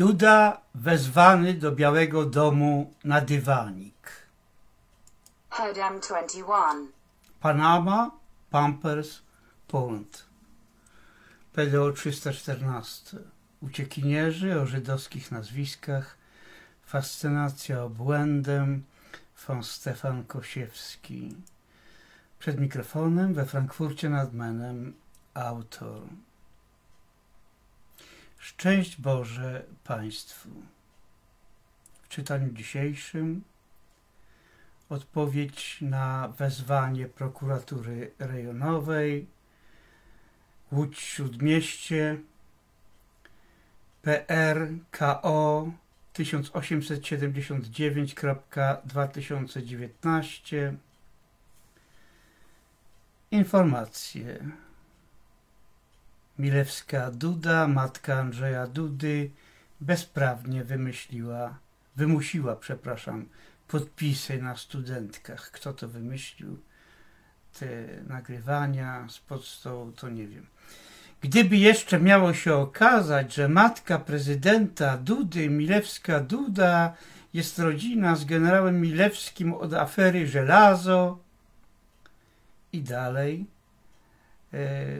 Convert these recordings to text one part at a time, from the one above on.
Duda wezwany do Białego Domu na dywanik. Hodem 21. Panama, Pampers, Poland. PDO 314. Uciekinierzy o żydowskich nazwiskach. Fascynacja obłędem. Von Stefan Kosiewski. Przed mikrofonem we Frankfurcie nad Menem autor. Szczęść Boże Państwu. W czytaniu dzisiejszym odpowiedź na wezwanie prokuratury rejonowej Łódź Śródmieście PRKO 1879.2019 Informacje Milewska Duda, matka Andrzeja Dudy, bezprawnie wymyśliła, wymusiła, przepraszam, podpisy na studentkach. Kto to wymyślił? Te nagrywania spod stołu, to nie wiem. Gdyby jeszcze miało się okazać, że matka prezydenta Dudy, Milewska Duda, jest rodzina z generałem Milewskim od afery Żelazo i dalej,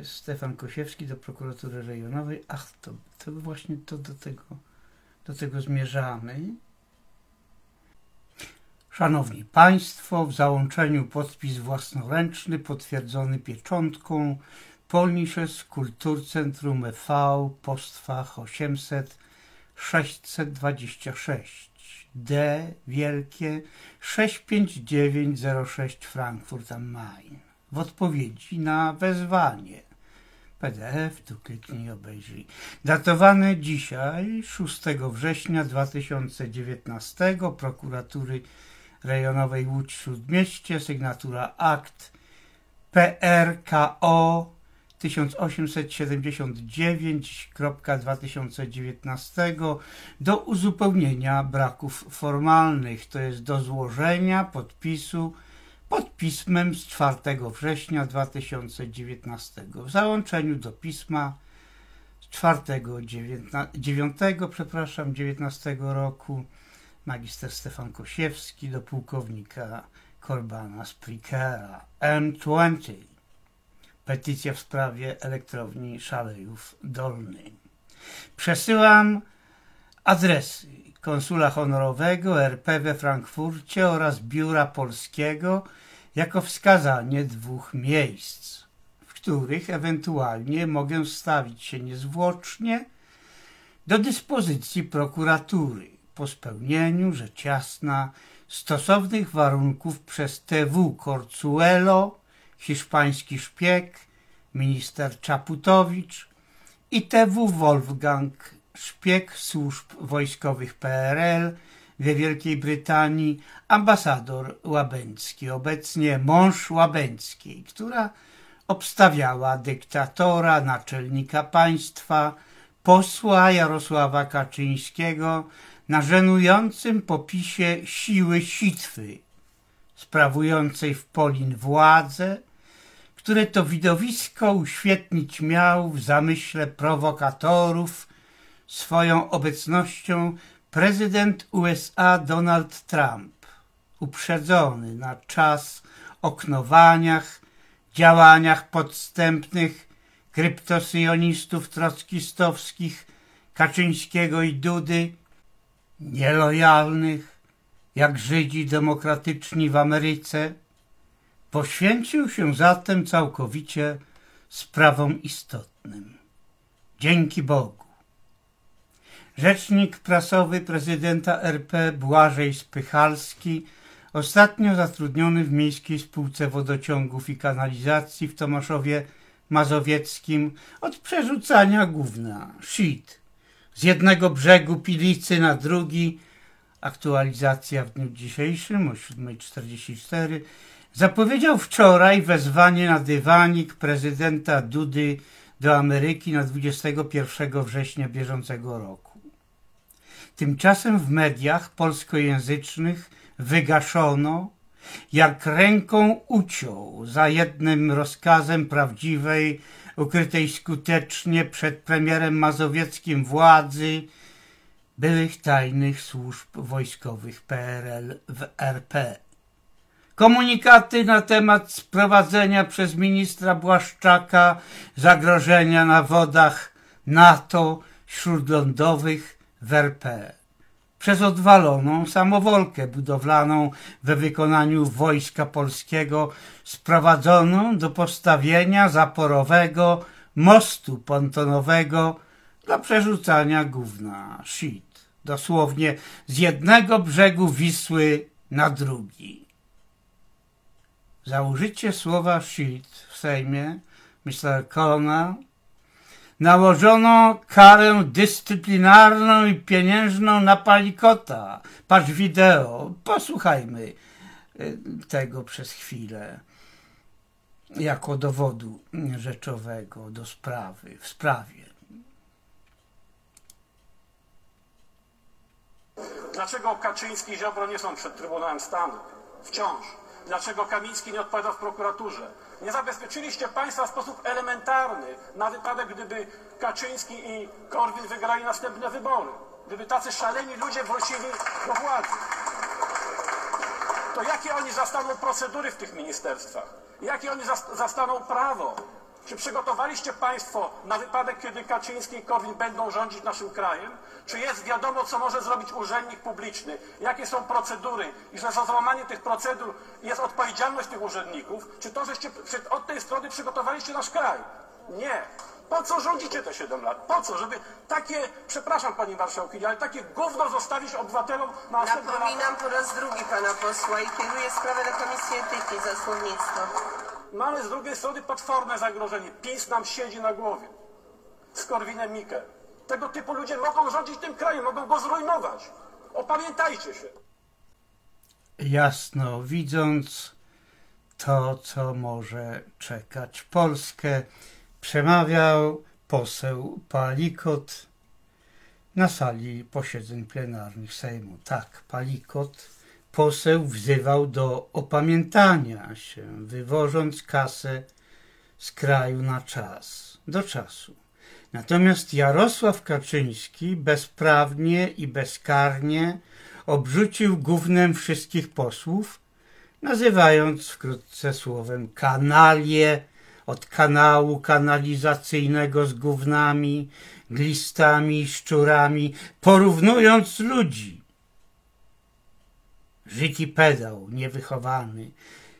Stefan Kosiewski do prokuratury rejonowej. Ach, to, to właśnie to do tego, do tego zmierzamy. Szanowni Państwo, w załączeniu podpis własnoręczny potwierdzony pieczątką Polnisches Kulturcentrum e.V. Postfach 800 626 D wielkie 65906 Frankfurt am Main w odpowiedzi na wezwanie. PDF, tu kliknij, obejrzyj. Datowane dzisiaj, 6 września 2019, prokuratury rejonowej Łódź Śródmieście, sygnatura akt PRKO 1879.2019 do uzupełnienia braków formalnych, to jest do złożenia podpisu pod pismem z 4 września 2019 w załączeniu do pisma z 4 9, przepraszam 19 roku magister Stefan Kosiewski do pułkownika Korbana Sprikera M20 petycja w sprawie elektrowni Szalejów Dolny przesyłam adresy konsula honorowego RP we Frankfurcie oraz biura polskiego jako wskazanie dwóch miejsc, w których ewentualnie mogę stawić się niezwłocznie do dyspozycji prokuratury po spełnieniu, rzecz jasna, stosownych warunków przez TW Corcuelo, hiszpański szpieg, minister Czaputowicz i TW Wolfgang, szpieg służb wojskowych PRL we Wielkiej Brytanii, ambasador Łabęcki, obecnie mąż Łabęckiej, która obstawiała dyktatora, naczelnika państwa, posła Jarosława Kaczyńskiego na żenującym popisie siły sitwy, sprawującej w Polin władzę, które to widowisko uświetnić miał w zamyśle prowokatorów swoją obecnością prezydent USA Donald Trump, uprzedzony na czas o knowaniach, działaniach podstępnych kryptosyjonistów trockistowskich Kaczyńskiego i Dudy, nielojalnych jak Żydzi demokratyczni w Ameryce, poświęcił się zatem całkowicie sprawom istotnym. Dzięki Bogu. Rzecznik prasowy prezydenta RP Błażej Spychalski, ostatnio zatrudniony w Miejskiej Spółce Wodociągów i Kanalizacji w Tomaszowie Mazowieckim od przerzucania gówna, shit, z jednego brzegu Pilicy na drugi, aktualizacja w dniu dzisiejszym o 7.44, zapowiedział wczoraj wezwanie na dywanik prezydenta Dudy do Ameryki na 21 września bieżącego roku. Tymczasem w mediach polskojęzycznych wygaszono, jak ręką uciął za jednym rozkazem byłych tajnych służb wojskowych PRL w RP. Komunikaty na temat sprowadzenia przez ministra Błaszczaka zagrożenia na wodach NATO śródlądowych w RP przez odwaloną samowolkę budowlaną we wykonaniu Wojska Polskiego sprowadzoną do postawienia zaporowego mostu pontonowego dla przerzucania gówna shit, dosłownie z jednego brzegu Wisły na drugi. Za użycie słowa shit w Sejmie Mr. Colonel nałożono karę dyscyplinarną i pieniężną na palikota. Patrz wideo, posłuchajmy y, tego przez chwilę jako dowodu rzeczowego do sprawy, w sprawie. Dlaczego Kaczyński i Ziobro nie są przed Trybunałem Stanu? Wciąż. Dlaczego Kamiński nie odpowiada w prokuraturze? Nie zabezpieczyliście państwa w sposób elementarny na wypadek, gdyby Kaczyński i Korwin wygrali następne wybory. Gdyby tacy szaleni ludzie wrócili do władzy. To jakie oni zastaną procedury w tych ministerstwach? Jakie oni zastaną prawo? Czy przygotowaliście Państwo na wypadek, kiedy Kaczyński i Korwin będą rządzić naszym krajem? Czy jest wiadomo, co może zrobić urzędnik publiczny? Jakie są procedury? I że za złamanie tych procedur jest odpowiedzialność tych urzędników? Czy to, żeście od tej strony przygotowaliście nasz kraj? Nie. Po co rządzicie te 7 lat? Po co? Żeby takie, przepraszam Pani Marszałkini, ale takie gówno zostawić obywatelom na Napominam po raz drugi Pana posła i kieruję sprawę do Komisji Etyki za słownictwo. Mamy z drugiej strony potworne zagrożenie. PiS nam siedzi na głowie. Z Korwinem. Tego typu ludzie mogą rządzić tym krajem, mogą go zrujnować. Opamiętajcie się. Jasno widząc to, co może czekać Polskę, przemawiał poseł Palikot na sali posiedzeń plenarnych Sejmu. Tak, Palikot poseł wzywał do opamiętania się, wywożąc kasę z kraju na czas, do czasu. Natomiast Jarosław Kaczyński bezprawnie i bezkarnie obrzucił gównem wszystkich posłów, nazywając wkrótce słowem kanalie od kanału kanalizacyjnego z gównami, glistami i szczurami, porównując ludzi życi pedał, niewychowany,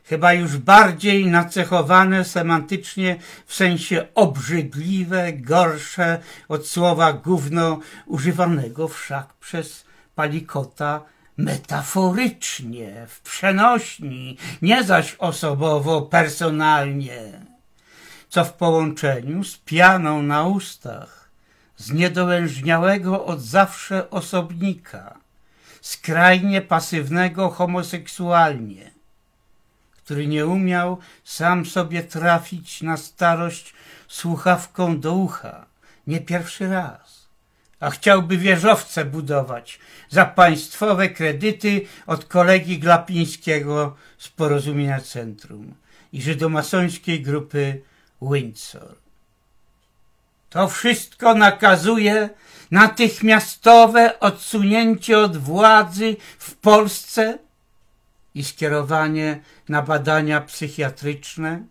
chyba już bardziej nacechowane semantycznie w sensie obrzydliwe, gorsze od słowa gówno, używanego wszak przez Palikota metaforycznie, w przenośni, nie zaś osobowo, personalnie, co w połączeniu z pianą na ustach, z niedołężniałego od zawsze osobnika, skrajnie pasywnego homoseksualnie, który nie umiał sam sobie trafić na starość słuchawką do ucha, nie pierwszy raz, a chciałby wieżowce budować za państwowe kredyty od kolegi Glapińskiego z Porozumienia Centrum i żydomasońskiej grupy Windsor. To wszystko nakazuje natychmiastowe odsunięcie od władzy w Polsce i skierowanie na badania psychiatryczne,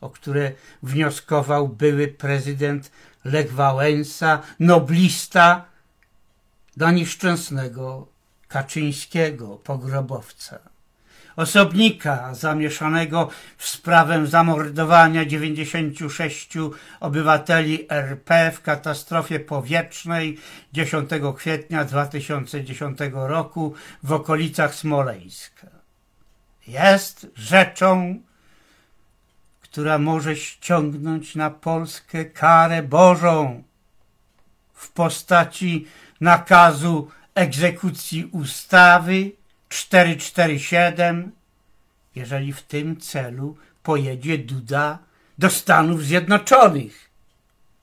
o które wnioskował były prezydent Lech Wałęsa, noblista do nieszczęsnego Kaczyńskiego, pogrobowca osobnika zamieszanego w sprawę zamordowania 96 obywateli RP w katastrofie powietrznej 10 kwietnia 2010 roku w okolicach Smoleńska. Jest rzeczą, która może ściągnąć na Polskę karę Bożą w postaci nakazu egzekucji ustawy 447, jeżeli w tym celu pojedzie Duda do Stanów Zjednoczonych.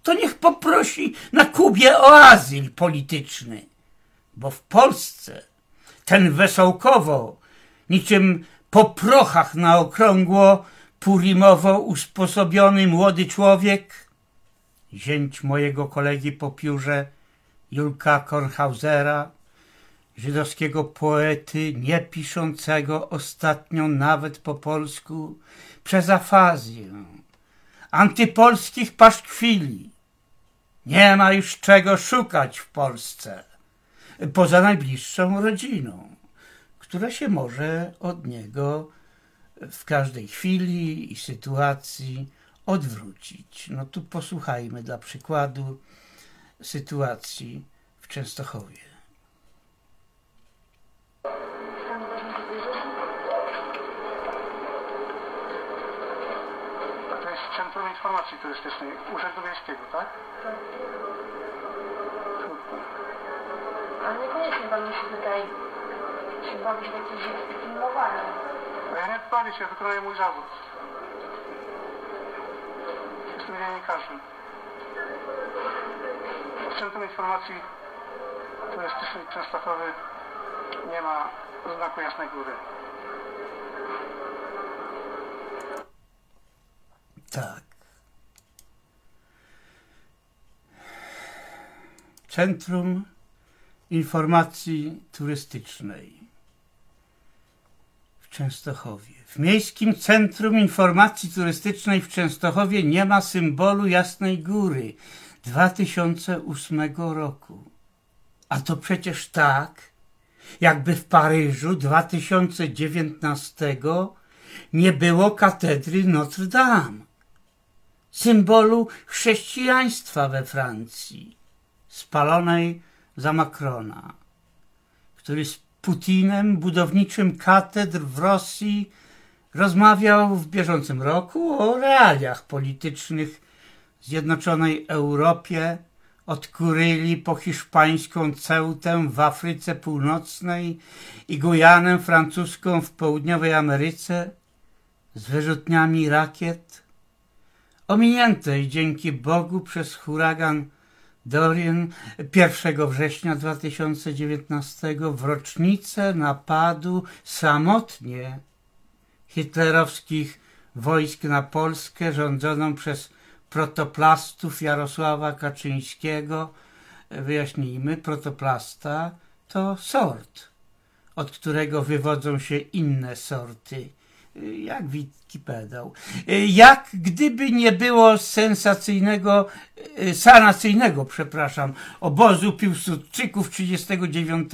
To niech poprosi na Kubie o azyl polityczny, bo w Polsce ten wesołkowo, niczym po prochach na okrągło, purimowo usposobiony młody człowiek, zięć mojego kolegi po piórze Julka Kornhausera, żydowskiego poety, nie piszącego ostatnio nawet po polsku, przez afazję, antypolskich paszkwili. Nie ma już czego szukać w Polsce, poza najbliższą rodziną, która się może od niego w każdej chwili i sytuacji odwrócić. No tu posłuchajmy dla przykładu sytuacji w Częstochowie. Centrum Informacji Turystycznej Urzędu Miejskiego, tak? Trudno. Ale niekoniecznie pan musi tutaj się bawić w jakieś filmowanie. A ja nie bawię się, wykonuję mój zawód. Jestem dziennikarzem. W Centrum Informacji Turystycznej Częstochowy nie ma znaku Jasnej Góry. Tak. Centrum Informacji Turystycznej w Częstochowie. W Miejskim Centrum Informacji Turystycznej w Częstochowie nie ma symbolu Jasnej Góry 2008 roku. A to przecież tak, jakby w Paryżu 2019 nie było katedry Notre Dame, symbolu chrześcijaństwa we Francji, spalonej za Macrona, który z Putinem, budowniczym katedr w Rosji, rozmawiał w bieżącym roku o realiach politycznych Zjednoczonej Europie, od Kuryli po hiszpańską Ceutę w Afryce Północnej i Gujanę francuską w południowej Ameryce, z wyrzutniami rakiet, ominiętej dzięki Bogu przez huragan Dorian 1 września 2019 w rocznicę napadu samotnie hitlerowskich wojsk na Polskę rządzoną przez protoplastów Jarosława Kaczyńskiego. Wyjaśnijmy, protoplasta to sort, od którego wywodzą się inne sorty jak Wikipedał. Jak gdyby nie było sensacyjnego, sanacyjnego, przepraszam, obozu Piłsudczyków 39,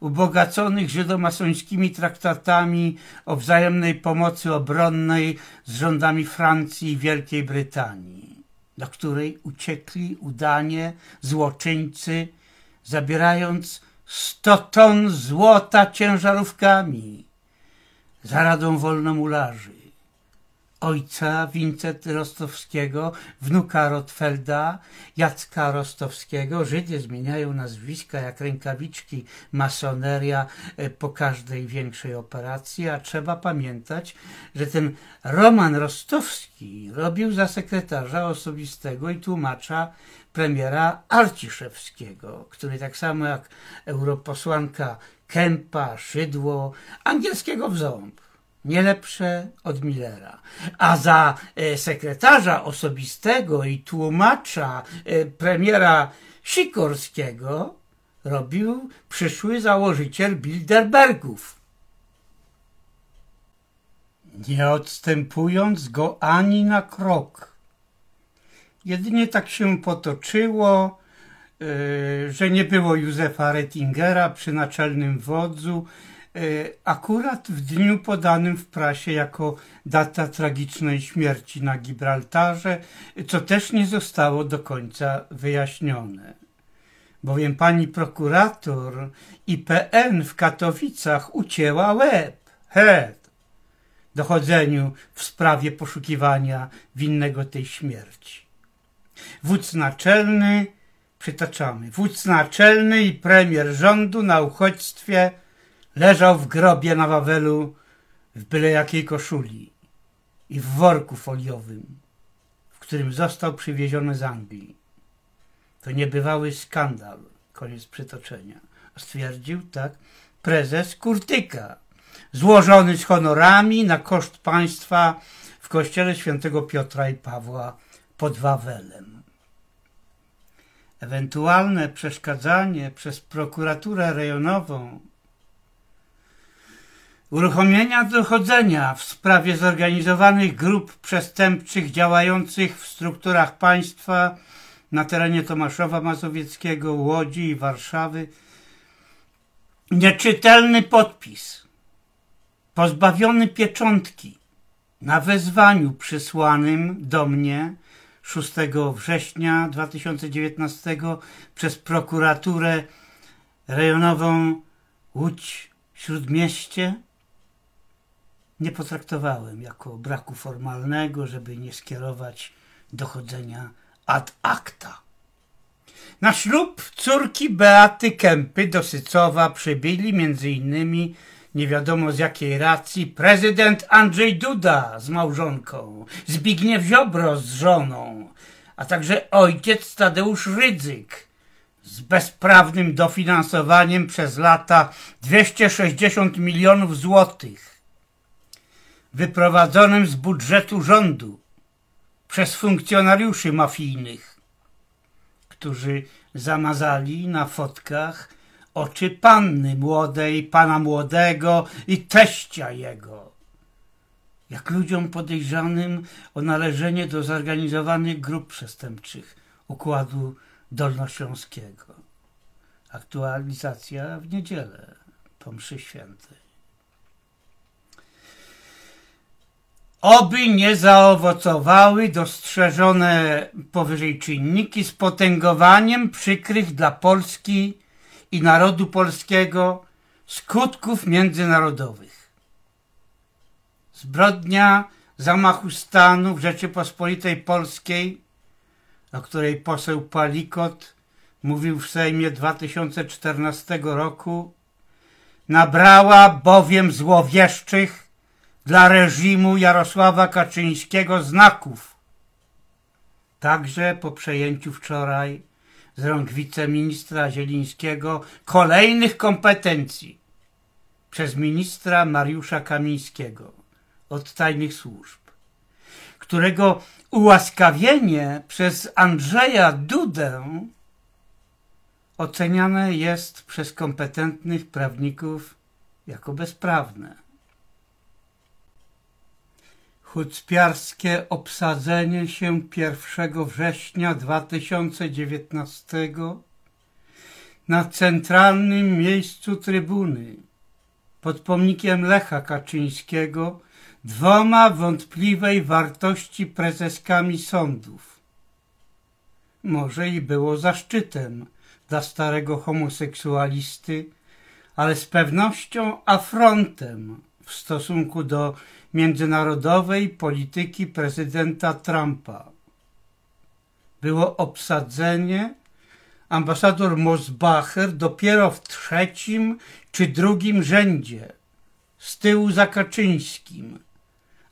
ubogaconych żydomasońskimi traktatami o wzajemnej pomocy obronnej z rządami Francji i Wielkiej Brytanii, do której uciekli udanie złoczyńcy, zabierając 100 ton złota ciężarówkami za radą wolnomularzy, ojca Wincenty Rostowskiego, wnuka Rotfelda, Jacka Rostowskiego. Żydy zmieniają nazwiska jak rękawiczki masoneria e, po każdej większej operacji, a trzeba pamiętać, że ten Roman Rostowski robił za sekretarza osobistego i tłumacza premiera Arciszewskiego, który tak samo jak europosłanka Kępa, Szydło, angielskiego w ząb. Nie lepsze od Millera. A za e, sekretarza osobistego i tłumacza e, premiera Sikorskiego robił przyszły założyciel Bilderbergów. Nie odstępując go ani na krok. Jedynie tak się potoczyło, że nie było Józefa Rettingera przy naczelnym wodzu, e, akurat w dniu podanym w prasie jako data tragicznej śmierci na Gibraltarze, co też nie zostało do końca wyjaśnione. Bowiem pani prokurator IPN w Katowicach ucięła łeb, head, dochodzeniu w sprawie poszukiwania winnego tej śmierci. Wódz naczelny Przytaczamy. Wódz naczelny i premier rządu na uchodźstwie leżał w grobie na Wawelu w byle jakiej koszuli i w worku foliowym, w którym został przywieziony z Anglii. To niebywały skandal. Koniec przytoczenia. Stwierdził tak prezes Kurtyka, złożony z honorami na koszt państwa w kościele świętego Piotra i Pawła pod Wawelem. Ewentualne przeszkadzanie przez prokuraturę rejonową uruchomienia dochodzenia w sprawie zorganizowanych grup przestępczych działających w strukturach państwa na terenie Tomaszowa Mazowieckiego, Łodzi i Warszawy. Nieczytelny podpis, pozbawiony pieczątki na wezwaniu przysłanym do mnie 6 września 2019 przez prokuraturę rejonową Łódź Śródmieście nie potraktowałem jako braku formalnego, żeby nie skierować dochodzenia ad acta. Na ślub córki Beaty Kępy do Sycowa przybyli innymi nie wiadomo z jakiej racji prezydent Andrzej Duda z małżonką, Zbigniew Ziobro z żoną, a także ojciec Tadeusz Rydzyk z bezprawnym dofinansowaniem przez lata 260 milionów złotych wyprowadzonym z budżetu rządu przez funkcjonariuszy mafijnych, którzy zamazali na fotkach oczy panny młodej, pana młodego i teścia jego. Jak ludziom podejrzanym o należenie do zorganizowanych grup przestępczych układu dolnośląskiego. Aktualizacja w niedzielę po mszy świętej. Oby nie zaowocowały dostrzeżone powyżej czynniki z potęgowaniem przykrych dla Polski i narodu polskiego skutków międzynarodowych. Zbrodnia zamachu stanu w Rzeczypospolitej Polskiej, o której poseł Palikot mówił w Sejmie 2014 roku, nabrała bowiem złowieszczych dla reżimu Jarosława Kaczyńskiego znaków. Także po przejęciu wczoraj z rąk wiceministra Zielińskiego kolejnych kompetencji przez ministra Mariusza Kamińskiego od tajnych służb, którego ułaskawienie przez Andrzeja Dudę oceniane jest przez kompetentnych prawników jako bezprawne. Hucpiarskie obsadzenie się 1 września 2019 na centralnym miejscu trybuny pod pomnikiem Lecha Kaczyńskiego dwoma wątpliwej wartości prezeskami sądów. Może i było zaszczytem dla starego homoseksualisty, ale z pewnością afrontem w stosunku do międzynarodowej polityki prezydenta Trumpa. Było obsadzenie ambasador Mosbacher dopiero w trzecim czy drugim rzędzie, z tyłu za Kaczyńskim,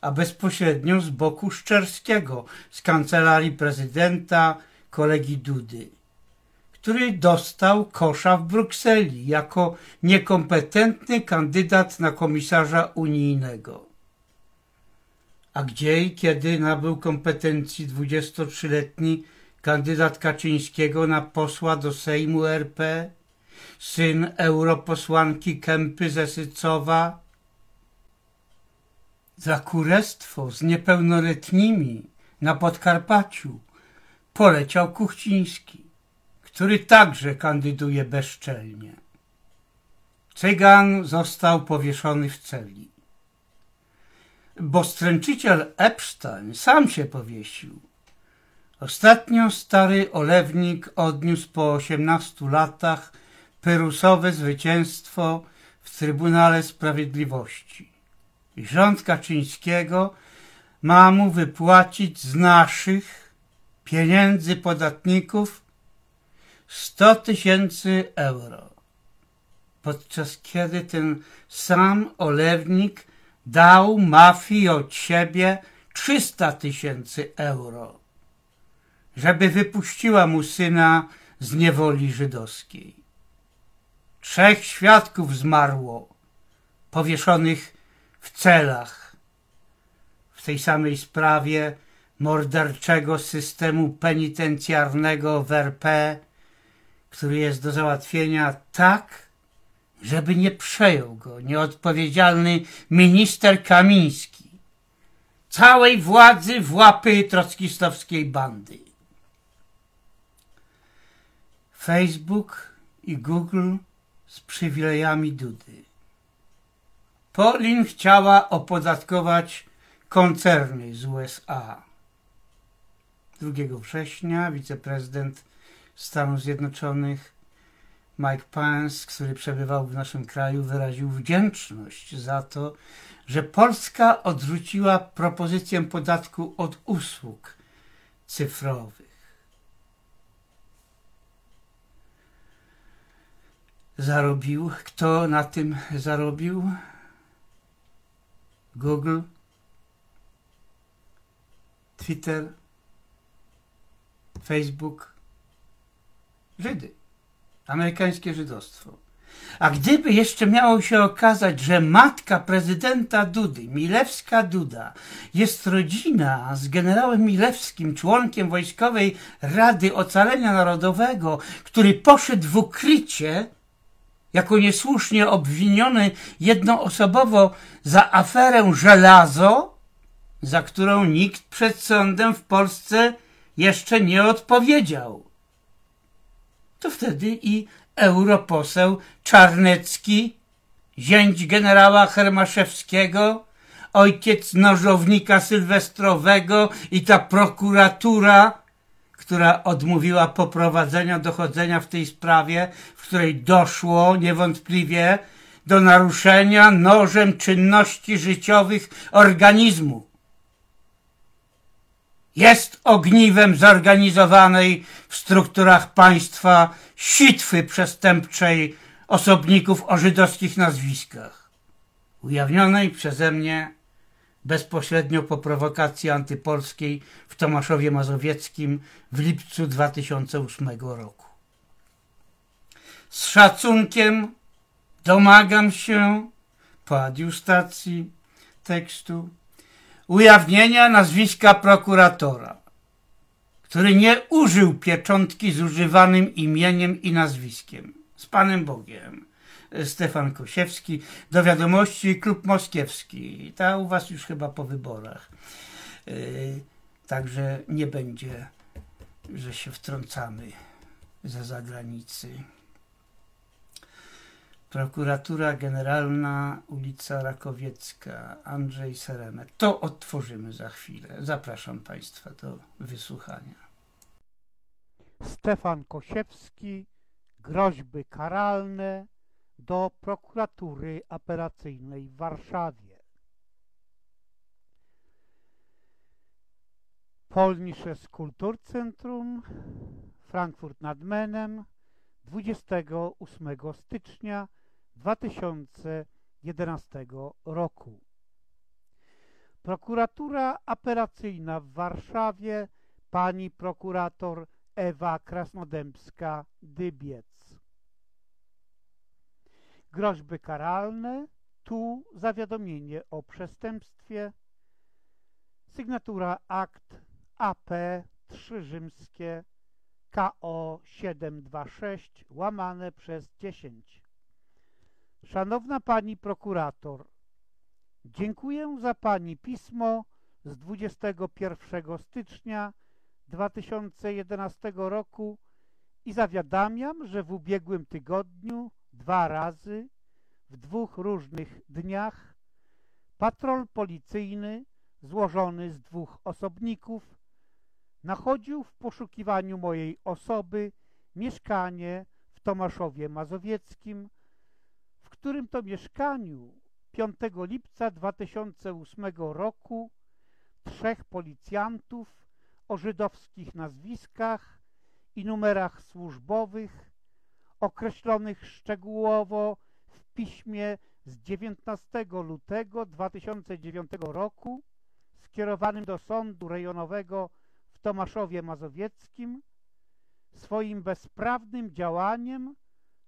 a bezpośrednio z boku Szczerskiego, z kancelarii prezydenta, kolegi Dudy, który dostał kosza w Brukseli jako niekompetentny kandydat na komisarza unijnego. A gdzie i kiedy nabył kompetencji 23-letni kandydat Kaczyńskiego na posła do Sejmu RP, syn europosłanki Kępy Zesycowa? Za kurestwo z niepełnoletnimi na Podkarpaciu poleciał Kuchciński, który także kandyduje bezczelnie. Cygan został powieszony w celi bo stręczyciel Epstein sam się powiesił. Ostatnio stary olewnik odniósł po osiemnastu latach pyrusowe zwycięstwo w Trybunale Sprawiedliwości. Rząd Kaczyńskiego ma mu wypłacić z naszych pieniędzy podatników 100 tysięcy euro. Podczas kiedy ten sam olewnik dał mafii od siebie 300 tysięcy euro, żeby wypuściła mu syna z niewoli żydowskiej. Trzech świadków zmarło, powieszonych w celach. W tej samej sprawie morderczego systemu penitencjarnego w RP który jest do załatwienia tak, żeby nie przejął go nieodpowiedzialny minister Kamiński, całej władzy w łapy trockistowskiej bandy. Facebook i Google z przywilejami Dudy. Polin chciała opodatkować koncerny z USA. 2 września wiceprezydent Stanów Zjednoczonych Mike Pence, który przebywał w naszym kraju, wyraził wdzięczność za to, że Polska odrzuciła propozycję podatku od usług cyfrowych. Zarobił. Kto na tym zarobił? Google, Twitter, Facebook, Żydy, amerykańskie żydostwo. A gdyby jeszcze miało się okazać, że matka prezydenta Dudy, Milewska Duda, jest rodzina z generałem Milewskim, członkiem Wojskowej Rady Ocalenia Narodowego, który poszedł w ukrycie, jako niesłusznie obwiniony jednoosobowo za aferę żelazo, za którą nikt przed sądem w Polsce jeszcze nie odpowiedział. To wtedy i europoseł Czarnecki, zięć generała Hermaszewskiego, ojciec nożownika sylwestrowego i ta prokuratura, która odmówiła poprowadzenia dochodzenia w tej sprawie, w której doszło niewątpliwie do naruszenia nożem czynności życiowych organizmu. Jest ogniwem zorganizowanej w strukturach państwa sitwy przestępczej osobników o żydowskich nazwiskach, ujawnionej przeze mnie bezpośrednio po prowokacji antypolskiej w Tomaszowie Mazowieckim w lipcu 2008 roku. Z szacunkiem domagam się po adiustacji tekstu ujawnienia nazwiska prokuratora, który nie użył pieczątki z używanym imieniem i nazwiskiem. Z Panem Bogiem. Stefan Kosiewski, do wiadomości Klub Moskiewski. Ta u Was już chyba po wyborach. Yy, także nie będzie, że się wtrącamy za zagranicy. Prokuratura Generalna, ulica Rakowiecka, Andrzej Seremet. To otworzymy za chwilę. Zapraszam Państwa do wysłuchania. Stefan Kosiewski, groźby karalne do prokuratury apelacyjnej w Warszawie. Polnisches Kulturcentrum, Frankfurt nad Menem, 28 stycznia 2011 roku. Prokuratura apelacyjna w Warszawie, pani prokurator Ewa Krasnodębska-Dybiec. Groźby karalne, tu zawiadomienie o przestępstwie, sygnatura akt AP 3 rzymskie KO 726 łamane przez 10. Szanowna Pani Prokurator, dziękuję za Pani pismo z 21 stycznia 2011 roku i zawiadamiam, że w ubiegłym tygodniu dwa razy w dwóch różnych dniach patrol policyjny złożony z dwóch osobników nachodził w poszukiwaniu mojej osoby mieszkanie w Tomaszowie Mazowieckim, którym to mieszkaniu 5 lipca 2008 roku trzech policjantów o żydowskich nazwiskach i numerach służbowych określonych szczegółowo w piśmie z 19 lutego 2009 roku skierowanym do Sądu Rejonowego w Tomaszowie Mazowieckim swoim bezprawnym działaniem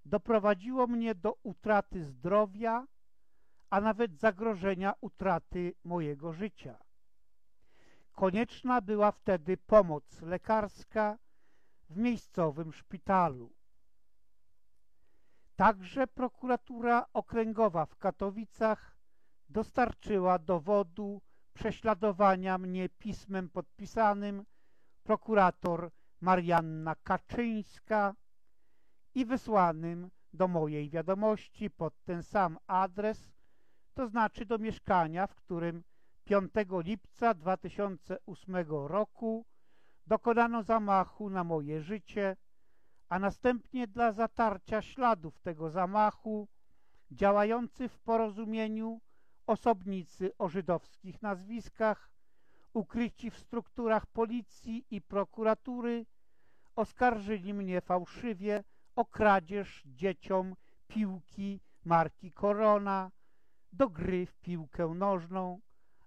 doprowadziło mnie do utraty zdrowia, a nawet zagrożenia utraty mojego życia. Konieczna była wtedy pomoc lekarska w miejscowym szpitalu. Także prokuratura okręgowa w Katowicach dostarczyła dowodu prześladowania mnie pismem podpisanym prokurator Marianna Kaczyńska i wysłanym do mojej wiadomości pod ten sam adres, to znaczy do mieszkania, w którym 5 lipca 2008 roku dokonano zamachu na moje życie, a następnie dla zatarcia śladów tego zamachu działający w porozumieniu osobnicy o żydowskich nazwiskach, ukryci w strukturach policji i prokuratury, oskarżyli mnie fałszywie o kradzież dzieciom piłki marki Korona do gry w piłkę nożną,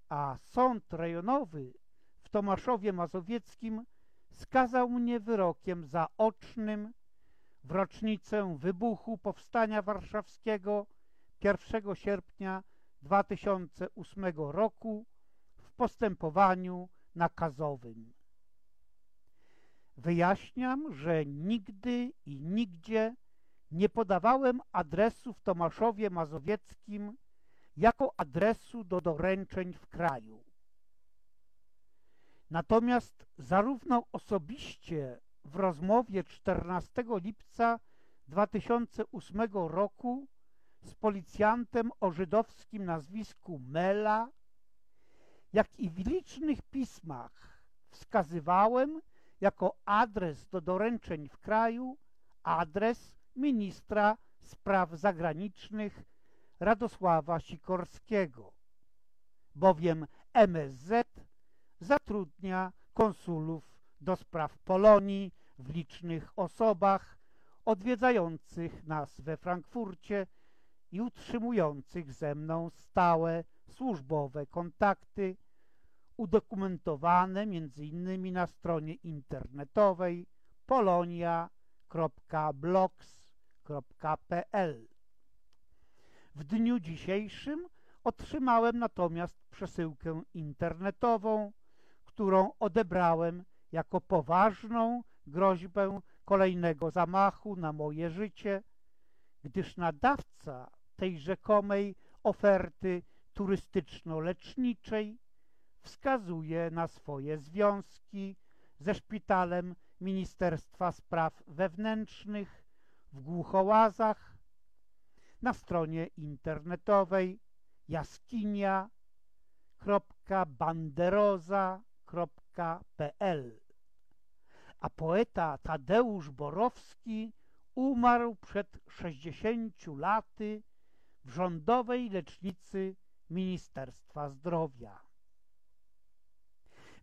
a sąd rejonowy w Tomaszowie Mazowieckim skazał mnie wyrokiem zaocznym w rocznicę wybuchu Powstania Warszawskiego 1 sierpnia 2008 roku w postępowaniu nakazowym. Wyjaśniam, że nigdy i nigdzie nie podawałem adresu w Tomaszowie Mazowieckim jako adresu do doręczeń w kraju. Natomiast zarówno osobiście w rozmowie 14 lipca 2008 roku z policjantem o żydowskim nazwisku Mela, jak i w licznych pismach wskazywałem jako adres do doręczeń w kraju adres ministra spraw zagranicznych Radosława Sikorskiego, bowiem MSZ zatrudnia konsulów do spraw Polonii w licznych osobach odwiedzających nas we Frankfurcie i utrzymujących ze mną stałe służbowe kontakty udokumentowane m.in. na stronie internetowej polonia.blogs.pl. W dniu dzisiejszym otrzymałem natomiast przesyłkę internetową, którą odebrałem jako poważną groźbę kolejnego zamachu na moje życie, gdyż nadawca tej rzekomej oferty turystyczno-leczniczej wskazuje na swoje związki ze szpitalem Ministerstwa Spraw Wewnętrznych w Głuchołazach na stronie internetowej jaskinia.banderoza.pl A poeta Tadeusz Borowski umarł przed 60 laty w rządowej lecznicy Ministerstwa Zdrowia.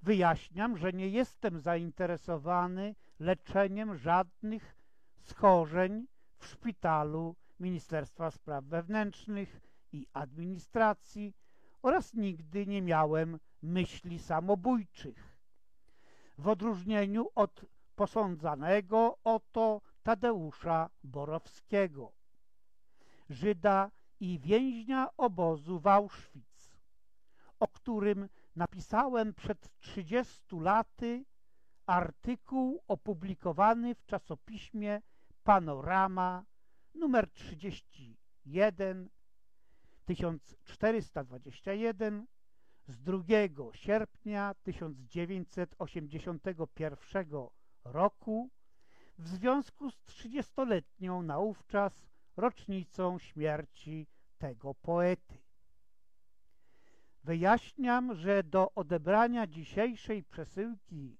Wyjaśniam, że nie jestem zainteresowany leczeniem żadnych schorzeń w szpitalu Ministerstwa Spraw Wewnętrznych i Administracji oraz nigdy nie miałem myśli samobójczych. W odróżnieniu od posądzanego oto Tadeusza Borowskiego, Żyda i więźnia obozu w Auschwitz, o którym napisałem przed 30 laty artykuł opublikowany w czasopiśmie Panorama numer 31 1421 z 2 sierpnia 1981 roku w związku z 30-letnią naówczas rocznicą śmierci tego poety. Wyjaśniam, że do odebrania dzisiejszej przesyłki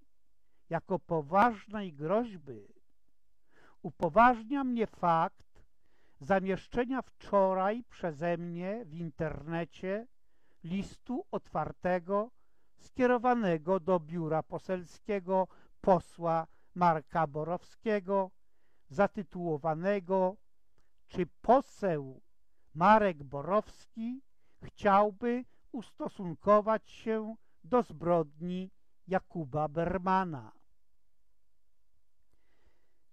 jako poważnej groźby upoważnia mnie fakt zamieszczenia wczoraj przeze mnie w internecie listu otwartego skierowanego do biura poselskiego posła Marka Borowskiego zatytułowanego Czy poseł Marek Borowski chciałby ustosunkować się do zbrodni Jakuba Bermana.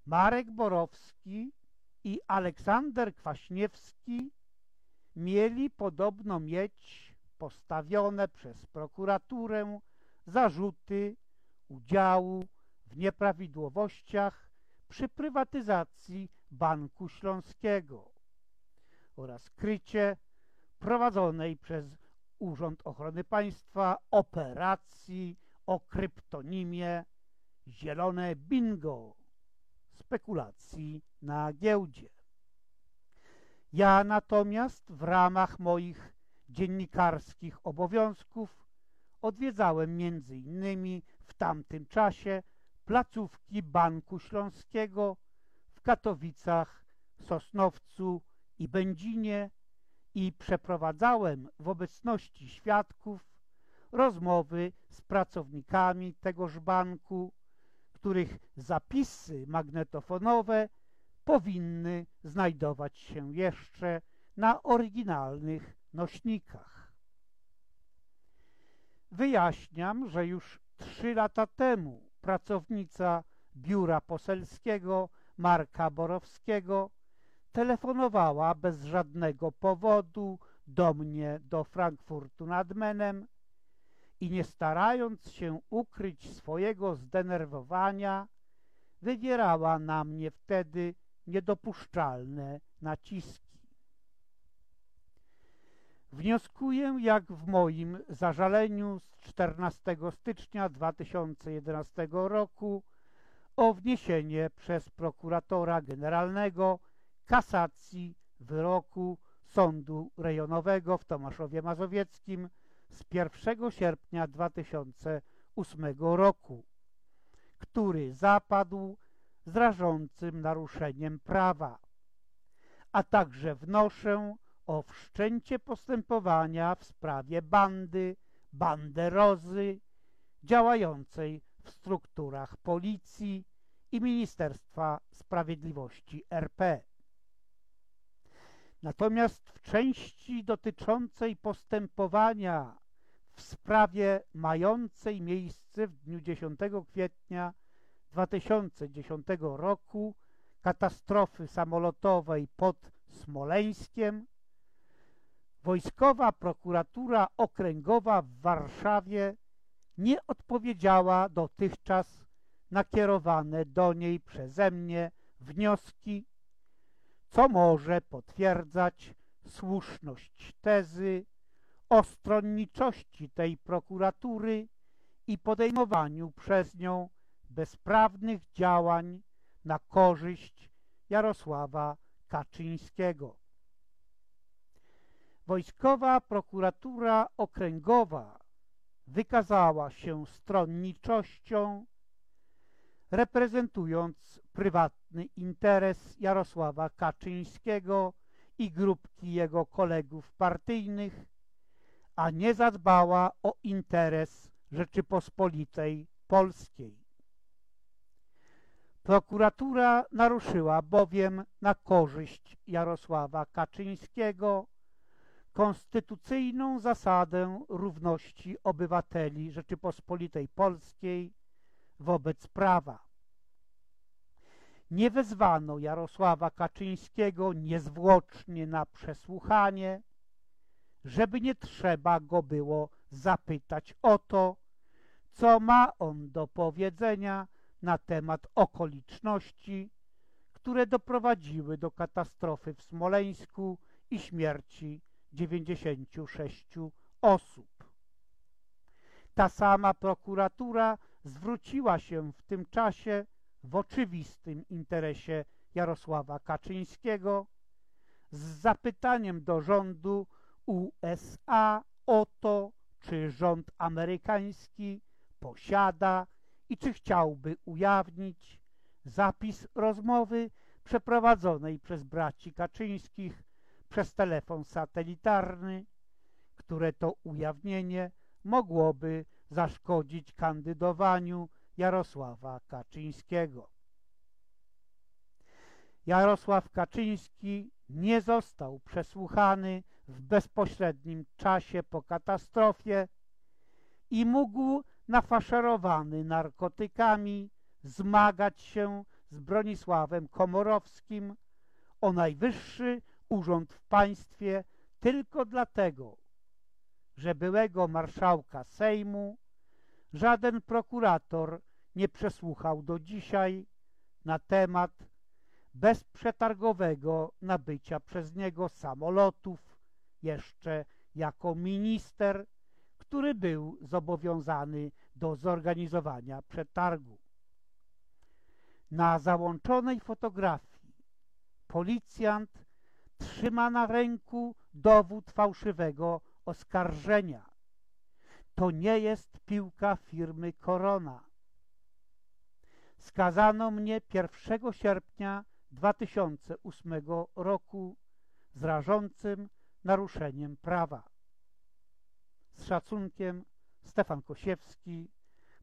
Marek Borowski i Aleksander Kwaśniewski mieli podobno mieć postawione przez prokuraturę zarzuty udziału w nieprawidłowościach przy prywatyzacji Banku Śląskiego oraz krycie prowadzonej przez Urząd Ochrony Państwa operacji o kryptonimie Zielone Bingo spekulacji na giełdzie. Ja natomiast w ramach moich dziennikarskich obowiązków odwiedzałem między innymi w tamtym czasie placówki Banku Śląskiego w Katowicach, Sosnowcu i Będzinie i przeprowadzałem w obecności świadków rozmowy z pracownikami tegoż banku, których zapisy magnetofonowe powinny znajdować się jeszcze na oryginalnych nośnikach. Wyjaśniam, że już trzy lata temu pracownica biura poselskiego Marka Borowskiego telefonowała bez żadnego powodu do mnie do Frankfurtu nad Menem i nie starając się ukryć swojego zdenerwowania, wywierała na mnie wtedy niedopuszczalne naciski. Wnioskuję, jak w moim zażaleniu z 14 stycznia 2011 roku o wniesienie przez prokuratora generalnego kasacji wyroku Sądu Rejonowego w Tomaszowie Mazowieckim z 1 sierpnia 2008 roku, który zapadł z rażącym naruszeniem prawa, a także wnoszę o wszczęcie postępowania w sprawie bandy, banderozy działającej w strukturach policji i Ministerstwa Sprawiedliwości RP. Natomiast w części dotyczącej postępowania w sprawie mającej miejsce w dniu 10 kwietnia 2010 roku katastrofy samolotowej pod Smoleńskiem Wojskowa Prokuratura Okręgowa w Warszawie nie odpowiedziała dotychczas na kierowane do niej przeze mnie wnioski, co może potwierdzać słuszność tezy o stronniczości tej prokuratury i podejmowaniu przez nią bezprawnych działań na korzyść Jarosława Kaczyńskiego. Wojskowa prokuratura okręgowa wykazała się stronniczością, reprezentując prywatny interes Jarosława Kaczyńskiego i grupki jego kolegów partyjnych, a nie zadbała o interes Rzeczypospolitej Polskiej. Prokuratura naruszyła bowiem na korzyść Jarosława Kaczyńskiego konstytucyjną zasadę równości obywateli Rzeczypospolitej Polskiej wobec prawa. Nie wezwano Jarosława Kaczyńskiego niezwłocznie na przesłuchanie, żeby nie trzeba go było zapytać o to, co ma on do powiedzenia na temat okoliczności, które doprowadziły do katastrofy w Smoleńsku i śmierci 96 osób. Ta sama prokuratura zwróciła się w tym czasie w oczywistym interesie Jarosława Kaczyńskiego z zapytaniem do rządu USA o to, czy rząd amerykański posiada i czy chciałby ujawnić zapis rozmowy przeprowadzonej przez braci Kaczyńskich przez telefon satelitarny, które to ujawnienie mogłoby zaszkodzić kandydowaniu Jarosława Kaczyńskiego. Jarosław Kaczyński nie został przesłuchany w bezpośrednim czasie po katastrofie i mógł nafaszerowany narkotykami zmagać się z Bronisławem Komorowskim o najwyższy urząd w państwie tylko dlatego, że byłego marszałka Sejmu żaden prokurator nie przesłuchał do dzisiaj na temat bezprzetargowego nabycia przez niego samolotów, jeszcze jako minister, który był zobowiązany do zorganizowania przetargu. Na załączonej fotografii policjant trzyma na ręku dowód fałszywego oskarżenia. To nie jest piłka firmy Korona. Skazano mnie 1 sierpnia 2008 roku z rażącym naruszeniem prawa. Z szacunkiem Stefan Kosiewski,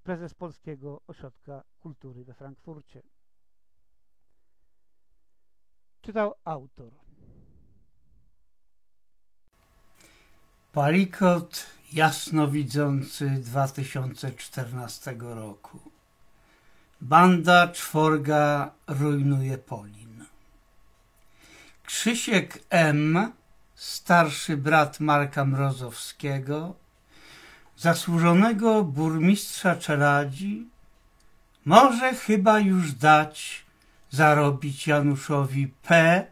prezes Polskiego Ośrodka Kultury we Frankfurcie. Czytał autor. Palikot jasnowidzący 2014 roku. Banda czworga rujnuje Polin. Krzysiek M., starszy brat Marka Mrozowskiego, zasłużonego burmistrza Czeladzi, może chyba już dać zarobić Januszowi P.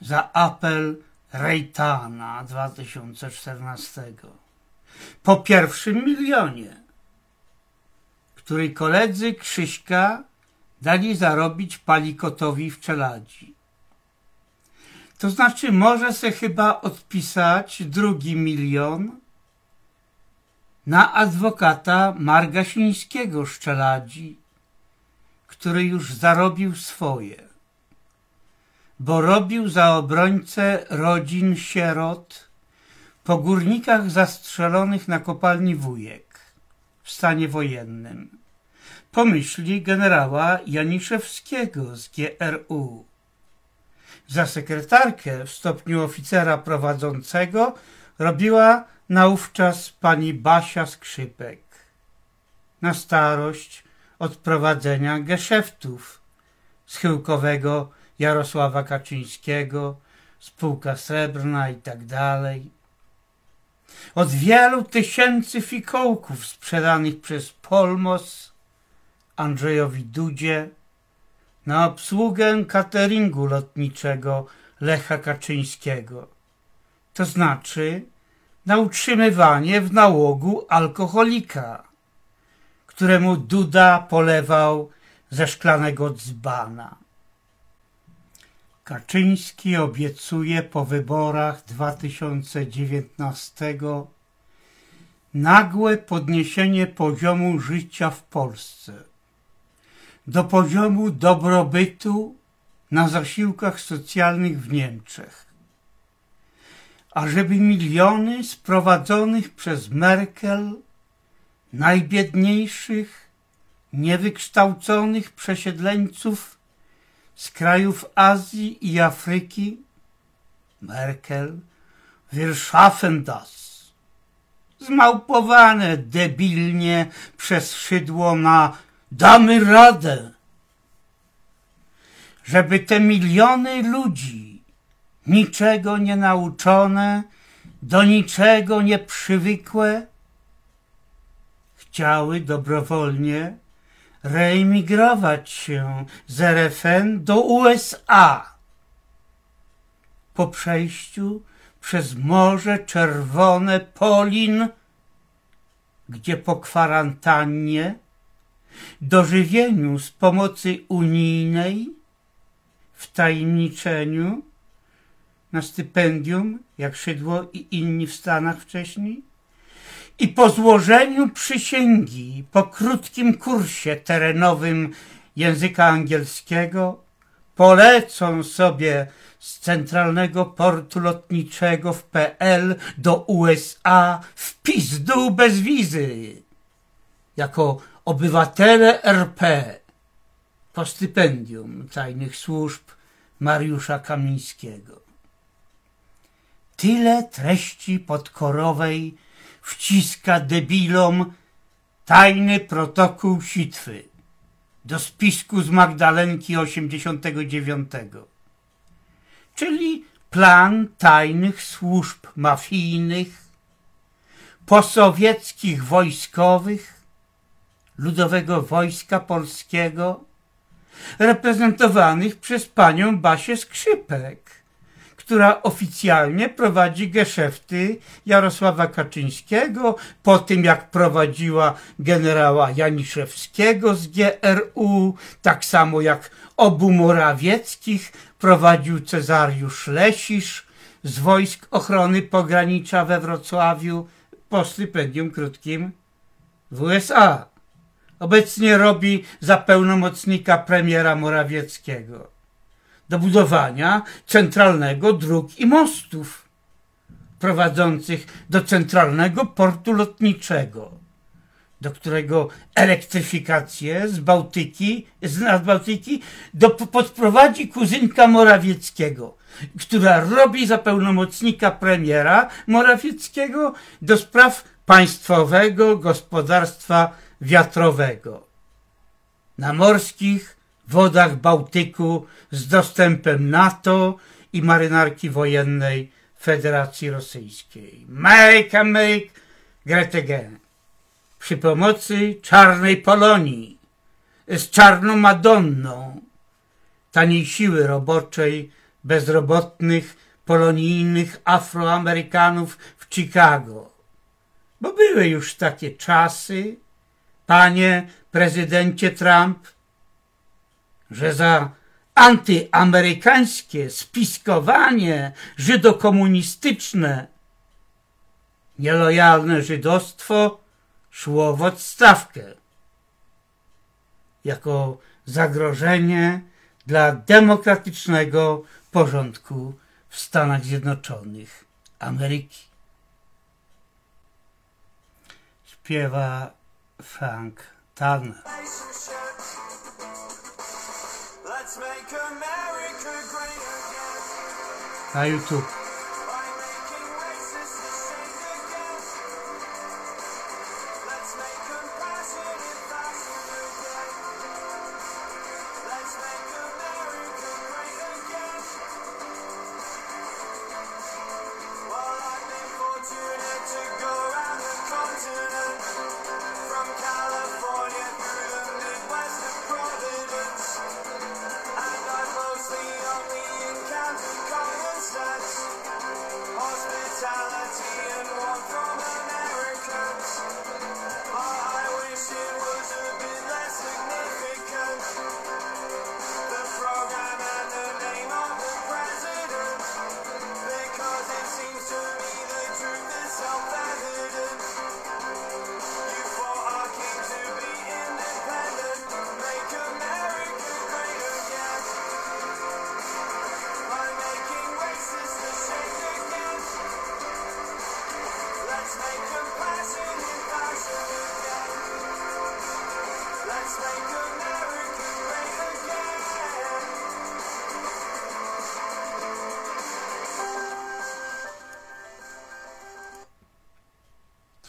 za apel Rejtana 2014. Po pierwszym milionie, który koledzy Krzyśka dali zarobić Palikotowi w Czeladzi. To znaczy może se chyba odpisać drugi milion na adwokata Margasińskiego z Czeladzi, który już zarobił swoje bo robił za obrońcę rodzin sierot po górnikach zastrzelonych na kopalni Wujek w stanie wojennym. Pomyśli generała Janiszewskiego z GRU. Za sekretarkę w stopniu oficera prowadzącego robiła naówczas pani Basia Skrzypek. Na starość od prowadzenia geszeftów schyłkowego Jarosława Kaczyńskiego, spółka srebrna i tak dalej. Od wielu tysięcy fikołków sprzedanych przez Polmos Andrzejowi Dudzie na obsługę cateringu lotniczego Lecha Kaczyńskiego, to znaczy na utrzymywanie w nałogu alkoholika, któremu Duda polewał ze szklanego dzbana. Kaczyński obiecuje po wyborach 2019 nagłe podniesienie poziomu życia w Polsce do poziomu dobrobytu na zasiłkach socjalnych w Niemczech. Ażeby miliony sprowadzonych przez Merkel najbiedniejszych, niewykształconych przesiedleńców z krajów Azji i Afryki, Merkel, wir schaffen das. Zmałpowane debilnie przez szydło na damy radę. Żeby te miliony ludzi, niczego nie nauczone, do niczego nie przywykłe, chciały dobrowolnie reemigrować się z RFN do USA. Po przejściu przez Morze Czerwone Polin, gdzie po kwarantannie, dożywieniu z pomocy unijnej, w tajemniczeniu, na stypendium, jak Szydło i inni w Stanach wcześniej, i po złożeniu przysięgi, po krótkim kursie terenowym języka angielskiego, polecą sobie z centralnego portu lotniczego w PL do USA w pizdu bez wizy, jako obywatele RP po stypendium tajnych służb Mariusza Kamińskiego. Tyle treści podkorowej wciska debilom tajny protokół sitwy. Do spisku z Magdalenki 89, czyli plan tajnych służb mafijnych, posowieckich wojskowych, Ludowego Wojska Polskiego, reprezentowanych przez panią Basię Skrzypek, która oficjalnie prowadzi geszefty Jarosława Kaczyńskiego, po tym jak prowadziła generała Janiszewskiego z GRU, tak samo jak obu Morawieckich prowadził Cezariusz Lesisz z Wojsk Ochrony Pogranicza we Wrocławiu po stypendium krótkim w USA. Obecnie robi za pełnomocnika premiera Morawieckiego do budowania centralnego dróg i mostów prowadzących do centralnego portu lotniczego, do którego elektryfikację z Bałtyki, z Nadbałtyki do, podprowadzi kuzynka Morawieckiego, która robi za pełnomocnika premiera Morawieckiego do spraw państwowego gospodarstwa wiatrowego. Na morskich wodach Bałtyku z dostępem NATO i marynarki wojennej Federacji Rosyjskiej. Make make great again. Przy pomocy czarnej Polonii z czarną Madonną, taniej siły roboczej bezrobotnych polonijnych Afroamerykanów w Chicago. Bo były już takie czasy, panie prezydencie Trump, że za antyamerykańskie spiskowanie żydokomunistyczne, nielojalne żydostwo szło w odstawkę jako zagrożenie dla demokratycznego porządku w Stanach Zjednoczonych Ameryki. Śpiewa Frank Turner. Let's make America great again. Hi, YouTube.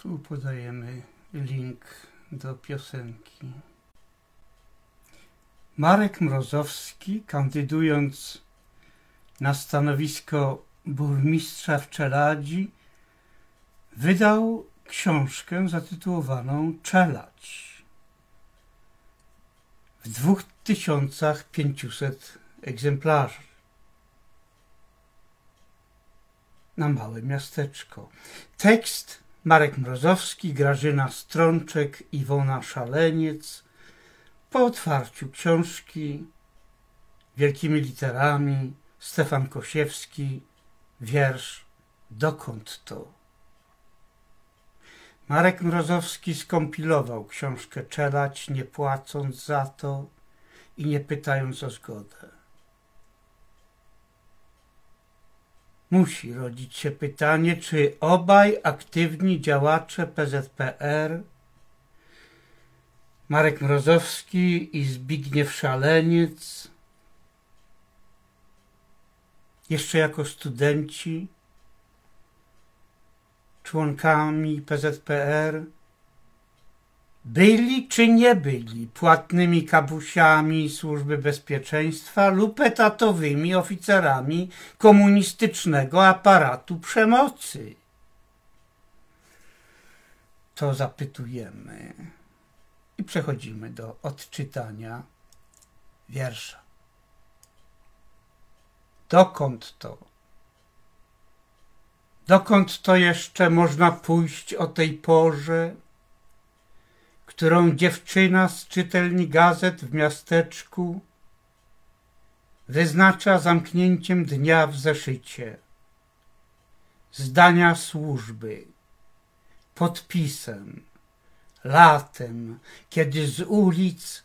Tu podajemy link do piosenki. Marek Mrozowski, kandydując na stanowisko burmistrza w Czeladzi, wydał książkę zatytułowaną Czelać w 2500 egzemplarzy. Na małe miasteczko. Tekst Marek Mrozowski, Grażyna Strączek, Iwona Szaleniec. Po otwarciu książki wielkimi literami Stefan Kosiewski, wiersz Dokąd to? Marek Mrozowski skompilował książkę Czelać, nie płacąc za to i nie pytając o zgodę. Musi rodzić się pytanie, czy obaj aktywni działacze PZPR, Marek Mrozowski i Zbigniew Szaleniec, jeszcze jako studenci, członkami PZPR, byli czy nie byli płatnymi kabusiami służby bezpieczeństwa lub etatowymi oficerami komunistycznego aparatu przemocy? To zapytujemy i przechodzimy do odczytania wiersza. Dokąd to? Dokąd to jeszcze można pójść o tej porze, którą dziewczyna z czytelni gazet w miasteczku wyznacza zamknięciem dnia w zeszycie, zdania służby, podpisem, latem, kiedy z ulic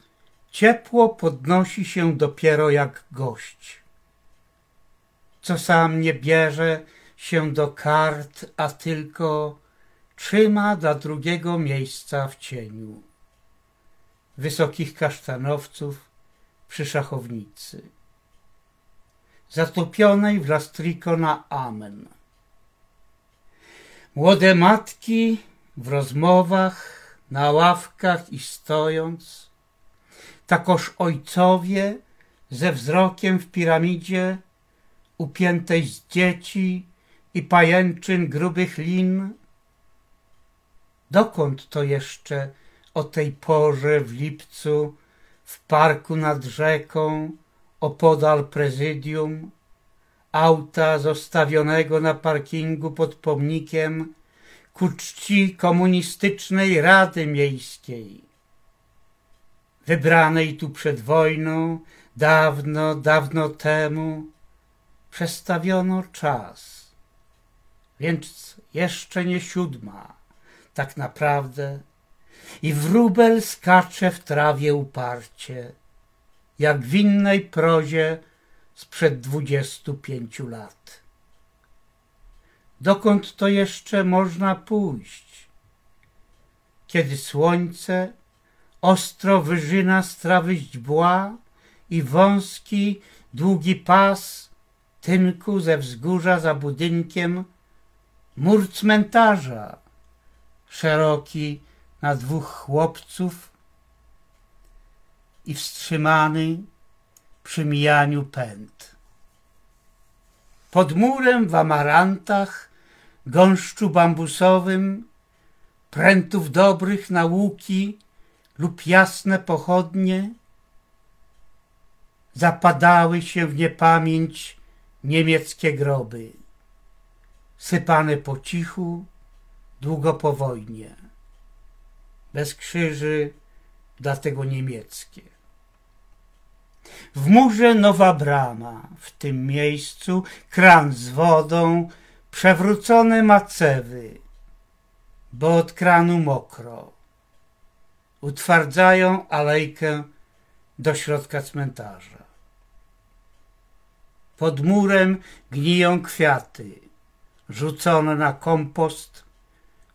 ciepło podnosi się dopiero jak gość, co sam nie bierze się do kart, a tylko trzyma dla drugiego miejsca w cieniu wysokich kasztanowców przy szachownicy, zatopionej w lastriko na amen. Młode matki w rozmowach, na ławkach i stojąc, takoż ojcowie ze wzrokiem w piramidzie upiętej z dzieci i pajęczyn grubych lin. Dokąd to jeszcze o tej porze w lipcu w parku nad rzeką opodal prezydium auta zostawionego na parkingu pod pomnikiem ku czci komunistycznej Rady Miejskiej, wybranej tu przed wojną dawno, dawno temu, przestawiono czas, więc jeszcze nie siódma, tak naprawdę, i wróbel skacze w trawie uparcie, jak w innej prozie sprzed dwudziestu pięciu lat. Dokąd to jeszcze można pójść? Kiedy słońce ostro wyżyna z trawy źdźbła i wąski, długi pas tynku ze wzgórza za budynkiem mur cmentarza, szeroki na dwóch chłopców i wstrzymany przy mijaniu pęd. Pod murem w amarantach, gąszczu bambusowym, prętów dobrych na łuki lub jasne pochodnie, zapadały się w niepamięć niemieckie groby, sypane po cichu, długo po wojnie, bez krzyży, dlatego niemieckie. W murze nowa brama, w tym miejscu kran z wodą, przewrócone macewy, bo od kranu mokro. Utwardzają alejkę do środka cmentarza. Pod murem gniją kwiaty, rzucone na kompost,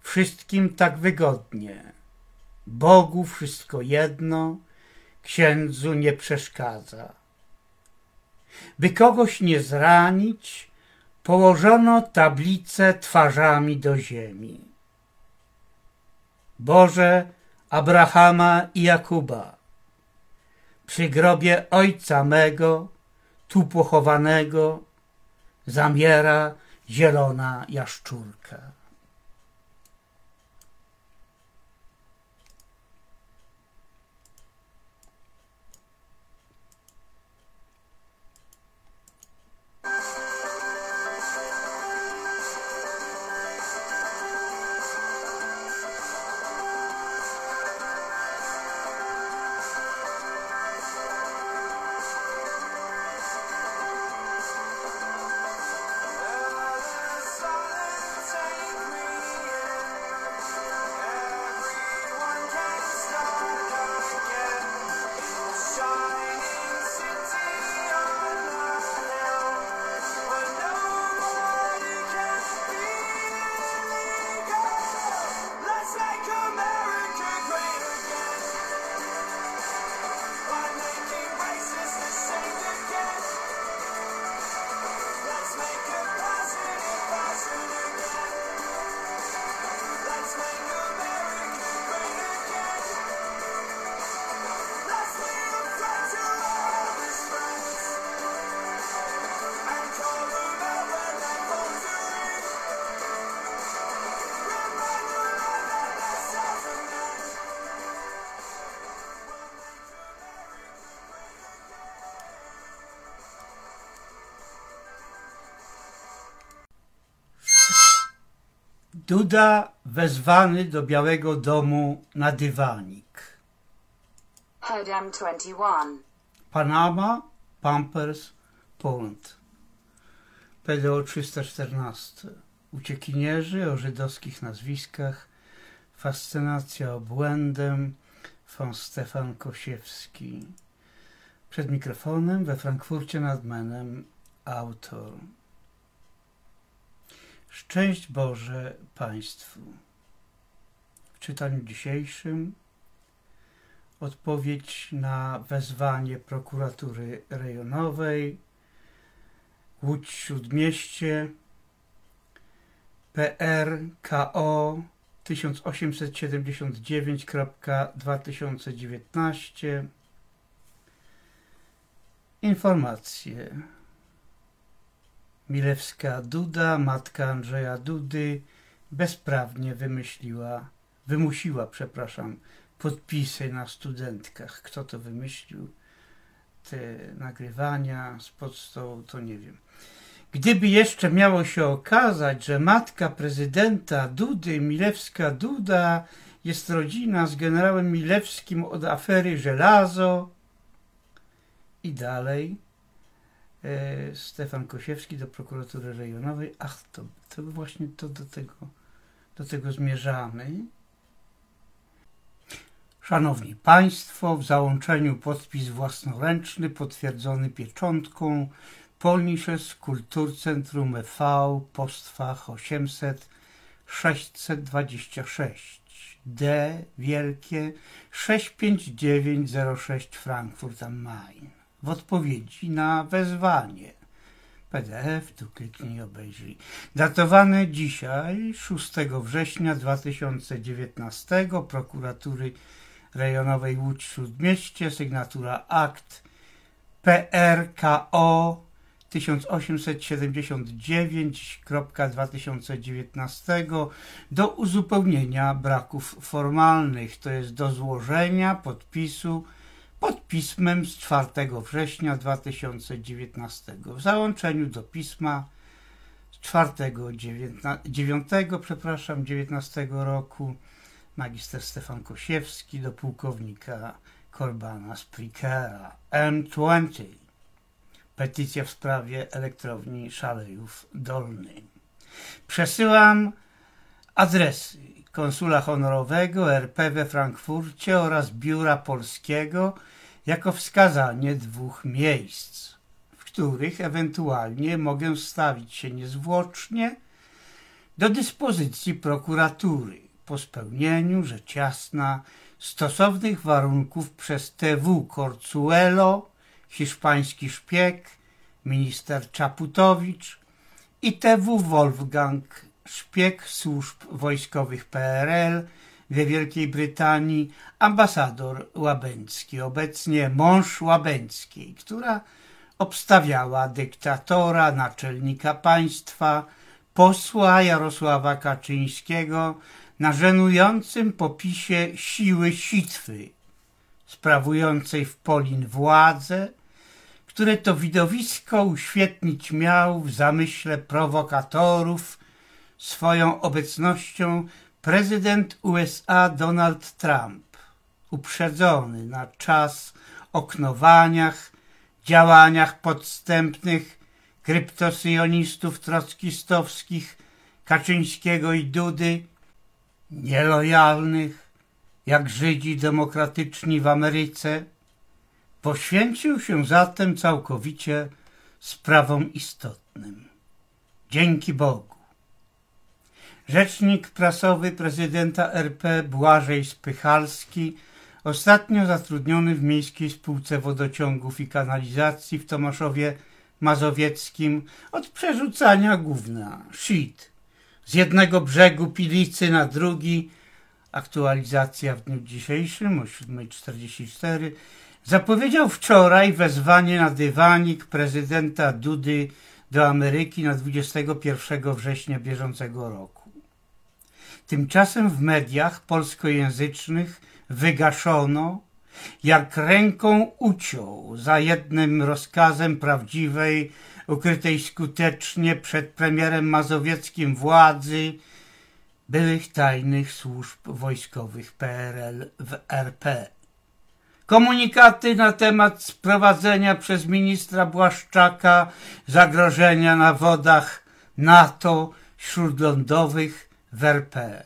wszystkim tak wygodnie. Bogu wszystko jedno, księdzu nie przeszkadza. By kogoś nie zranić, położono tablicę twarzami do ziemi. Boże Abrahama i Jakuba, przy grobie ojca mego, tu pochowanego, zamiera zielona jaszczurka. Duda wezwany do Białego Domu na dywanik. Headem 21. Panama, Pampers, Poland. PDO 314. Uciekinierzy o żydowskich nazwiskach. Fascynacja obłędem. Von Stefan Kosiewski. Przed mikrofonem we Frankfurcie nad Menem autor. Szczęść Boże Państwu. W czytaniu dzisiejszym odpowiedź na wezwanie prokuratury rejonowej Łódź Śródmieście PRKO 1879.2019 Informacje Milewska Duda, matka Andrzeja Dudy, bezprawnie wymyśliła, wymusiła, przepraszam, podpisy na studentkach. Kto to wymyślił? Te nagrywania spod stołu, to nie wiem. Gdyby jeszcze miało się okazać, że matka prezydenta Dudy, Milewska Duda, jest rodzina z generałem Milewskim od afery Żelazo i dalej, Stefan Kosiewski do prokuratury rejonowej. Ach, to, to właśnie to do tego, do tego zmierzamy. Szanowni Państwo, w załączeniu podpis własnoręczny potwierdzony pieczątką Polnisches Kulturcentrum e.V. Postfach 800 626 D wielkie 65906 Frankfurt am Main w odpowiedzi na wezwanie. PDF, tu kliknij obejrzyj. Datowane dzisiaj, 6 września 2019, prokuratury rejonowej Łódź Śródmieście, sygnatura akt PRKO 1879.2019 do uzupełnienia braków formalnych, to jest do złożenia podpisu pod pismem z 4 września 2019 w załączeniu do pisma z 4 9, przepraszam 19 roku magister Stefan Kosiewski do pułkownika Korbana Sprikera M20 petycja w sprawie elektrowni Szalejów Dolny przesyłam adresy konsula honorowego RP we Frankfurcie oraz biura polskiego jako wskazanie dwóch miejsc, w których ewentualnie mogę stawić się niezwłocznie do dyspozycji prokuratury po spełnieniu, rzecz jasna, stosownych warunków przez TW Corcuelo, hiszpański szpieg, minister Czaputowicz i TW Wolfgang szpieg służb wojskowych PRL we Wielkiej Brytanii, ambasador Łabęcki, obecnie mąż Łabęckiej, która obstawiała dyktatora, naczelnika państwa, posła Jarosława Kaczyńskiego na żenującym popisie siły sitwy, sprawującej w Polin władzę, które to widowisko uświetnić miał w zamyśle prowokatorów swoją obecnością prezydent USA Donald Trump, uprzedzony na czas oknowaniach, działaniach podstępnych kryptosyjonistów trockistowskich Kaczyńskiego i Dudy, nielojalnych jak Żydzi demokratyczni w Ameryce, poświęcił się zatem całkowicie sprawom istotnym. Dzięki Bogu. Rzecznik prasowy prezydenta RP Błażej Spychalski, ostatnio zatrudniony w Miejskiej Spółce Wodociągów i Kanalizacji w Tomaszowie Mazowieckim od przerzucania gówna, shit, z jednego brzegu Pilicy na drugi, aktualizacja w dniu dzisiejszym o 7.44, zapowiedział wczoraj wezwanie na dywanik prezydenta Dudy do Ameryki na 21 września bieżącego roku. Tymczasem w mediach polskojęzycznych wygaszono, jak ręką uciął za jednym rozkazem prawdziwej, ukrytej skutecznie przed premierem mazowieckim władzy, byłych tajnych służb wojskowych PRL w RP. Komunikaty na temat sprowadzenia przez ministra Błaszczaka zagrożenia na wodach NATO śródlądowych w RP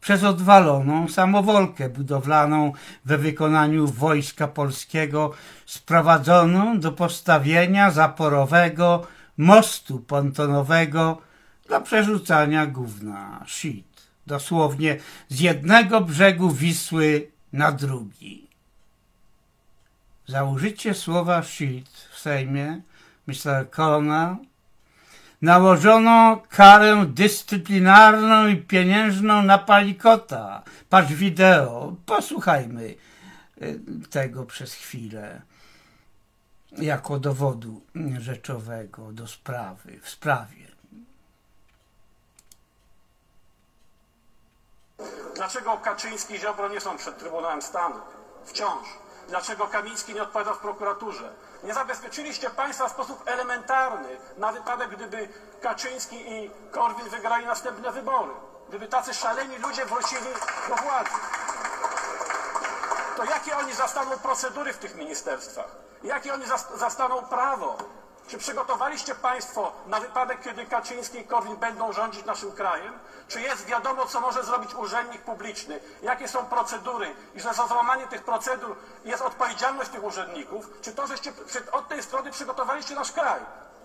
przez odwaloną samowolkę budowlaną we wykonaniu Wojska Polskiego sprowadzoną do postawienia zaporowego mostu pontonowego dla przerzucania gówna shit, dosłownie z jednego brzegu Wisły na drugi. Za użycie słowa shit w Sejmie Mr. Colonel nałożono karę dyscyplinarną i pieniężną na palikota. Patrz wideo, posłuchajmy y, tego przez chwilę jako dowodu rzeczowego do sprawy, w sprawie. Dlaczego Kaczyński i Ziobro nie są przed Trybunałem Stanu? Wciąż. Dlaczego Kamiński nie odpowiada w prokuraturze? Nie zabezpieczyliście państwa w sposób elementarny na wypadek, gdyby Kaczyński i Korwin wygrali następne wybory. Gdyby tacy szaleni ludzie wrócili do władzy. To jakie oni zastaną procedury w tych ministerstwach? Jakie oni zas- zastaną prawo? Czy przygotowaliście Państwo na wypadek, kiedy Kaczyński i Korwin będą rządzić naszym krajem? Czy jest wiadomo, co może zrobić urzędnik publiczny? Jakie są procedury? I że za złamanie tych procedur jest odpowiedzialność tych urzędników? Czy to, żeście przy- od tej strony przygotowaliście nasz kraj?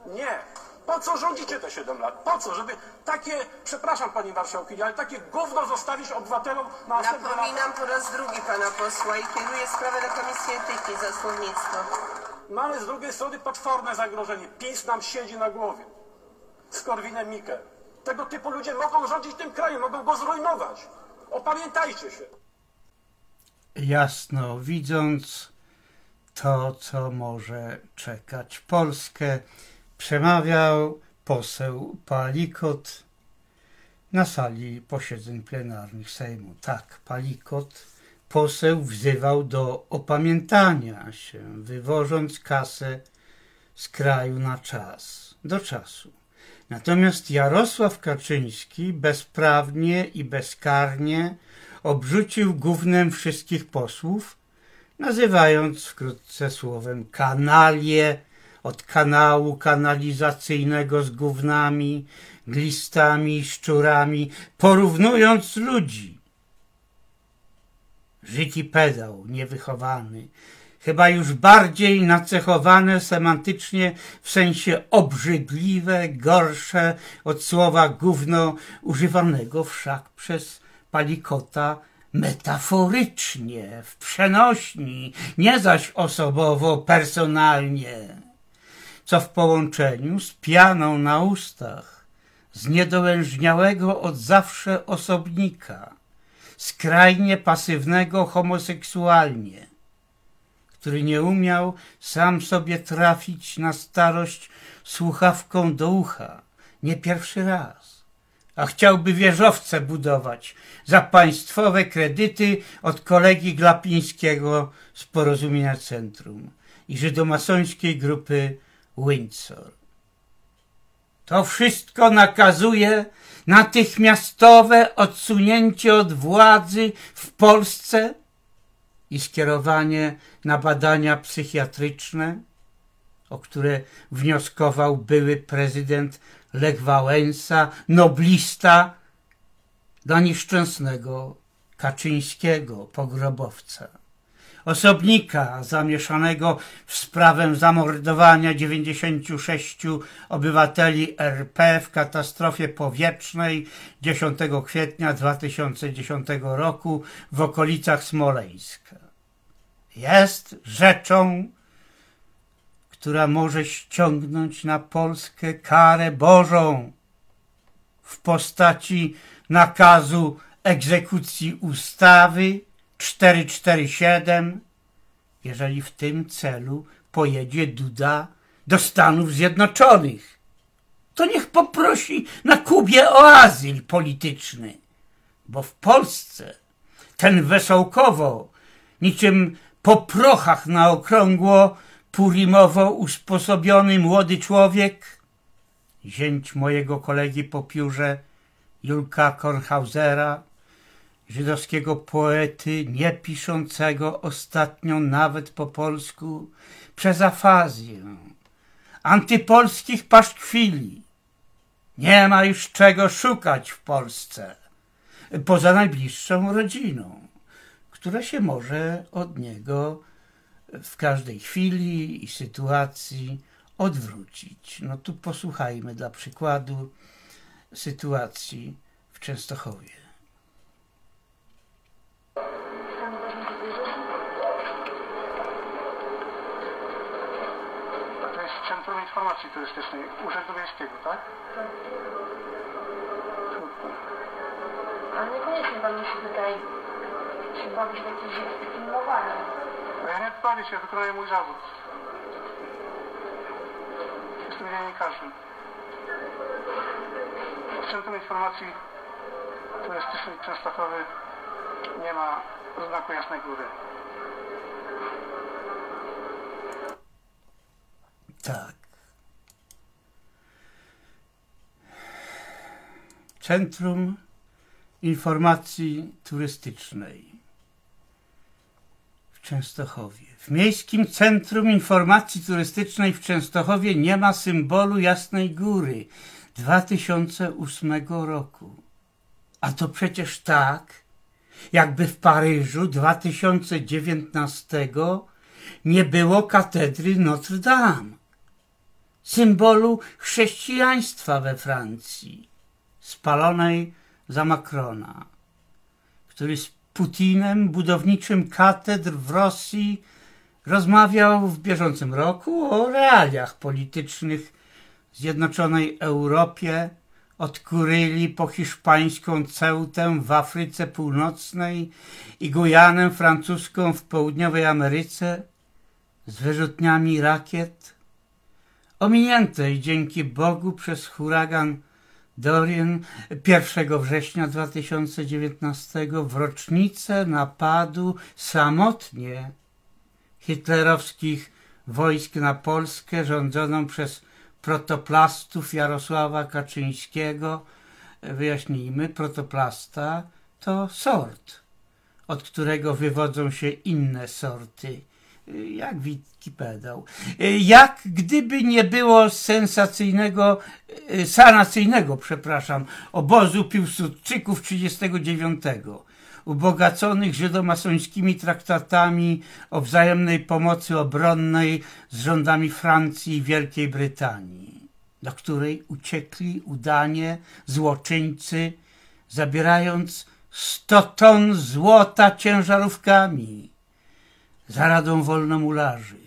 Nie. Po co rządzicie te 7 lat? Po co? Żeby takie, przepraszam Pani Marszałkini, ale takie gówno zostawić obywatelom na następne? Napominam po raz drugi pana posła i kieruję sprawę do Komisji Etyki za słownictwo. Mamy z drugiej strony potworne zagrożenie. PiS nam siedzi na głowie. Z Korwinem Mikke. Tego typu ludzie mogą rządzić tym krajem, mogą go zrujnować. Opamiętajcie się. jasno widząc to, co może czekać Polskę, przemawiał poseł Palikot na sali posiedzeń plenarnych Sejmu. Tak, Palikot, poseł wzywał do opamiętania się, wywożąc kasę z kraju na czas, do czasu. Natomiast Jarosław Kaczyński bezprawnie i bezkarnie obrzucił gównem wszystkich posłów, nazywając wkrótce słowem kanalie od kanału kanalizacyjnego z gównami, glistami szczurami, porównując ludzi. Żyki pedał niewychowany, chyba już bardziej nacechowane semantycznie w sensie obrzydliwe, gorsze od słowa gówno, używanego wszak przez Palikota metaforycznie, w przenośni, nie zaś osobowo, personalnie, co w połączeniu z pianą na ustach, z niedołężniałego od zawsze osobnika, skrajnie pasywnego homoseksualnie, który nie umiał sam sobie trafić na starość słuchawką do ucha, nie pierwszy raz, a chciałby wieżowce budować za państwowe kredyty od kolegi Glapińskiego z Porozumienia Centrum i żydomasońskiej grupy Windsor. To wszystko nakazuje natychmiastowe odsunięcie od władzy w Polsce i skierowanie na badania psychiatryczne, o które wnioskował były prezydent Lech Wałęsa, noblista dla nieszczęsnego Kaczyńskiego, pogrobowca. Osobnika zamieszanego w sprawę zamordowania 96 obywateli RP w katastrofie powietrznej 10 kwietnia 2010 roku w okolicach Smoleńska. Jest rzeczą, która może ściągnąć na Polskę karę Bożą w postaci nakazu egzekucji ustawy 447, jeżeli w tym celu pojedzie Duda do Stanów Zjednoczonych. To niech poprosi na Kubie o azyl polityczny, bo w Polsce ten wesołkowo, niczym po prochach na okrągło, purimowo usposobiony młody człowiek, zięć mojego kolegi po piórze, Julka Kornhausera, żydowskiego poety, nie piszącego ostatnio nawet po polsku, przez afazję, antypolskich paszkwili. Nie ma już czego szukać w Polsce, poza najbliższą rodziną, która się może od niego w każdej chwili i sytuacji odwrócić. No tu posłuchajmy dla przykładu sytuacji w Częstochowie. Centrum Informacji Turystycznej Urzędu Miejskiego, tak? Super. Ale niekoniecznie pan musi tutaj się bawić w jakieś filmowanie. A ja nie bawię się, wykonuję mój zawód. Jestem dziennikarzem. W Centrum Informacji Turystycznej Częstochowy nie ma znaku Jasnej Góry. Tak. Centrum Informacji Turystycznej w Częstochowie. W Miejskim Centrum Informacji Turystycznej w Częstochowie nie ma symbolu Jasnej Góry 2008 roku. A to przecież tak, jakby w Paryżu 2019 nie było katedry Notre Dame, symbolu chrześcijaństwa we Francji, spalonej za Macrona, który z Putinem, budowniczym katedr w Rosji, rozmawiał w bieżącym roku o realiach politycznych w Zjednoczonej Europie, od Kuryli po hiszpańską Ceutę w Afryce Północnej i Gujanę francuską w południowej Ameryce z wyrzutniami rakiet, ominiętej dzięki Bogu przez huragan Dorian 1 września 2019 w rocznicę napadu samotnie hitlerowskich wojsk na Polskę rządzoną przez protoplastów Jarosława Kaczyńskiego. Wyjaśnijmy, protoplasta to sort, od którego wywodzą się inne sorty, jak Wikipedał. Jak gdyby nie było sensacyjnego, sanacyjnego, przepraszam, obozu Piłsudczyków 39 ubogaconych żydomasońskimi traktatami o wzajemnej pomocy obronnej z rządami Francji i Wielkiej Brytanii, do której uciekli udanie złoczyńcy, zabierając 100 ton złota ciężarówkami za radą wolnomularzy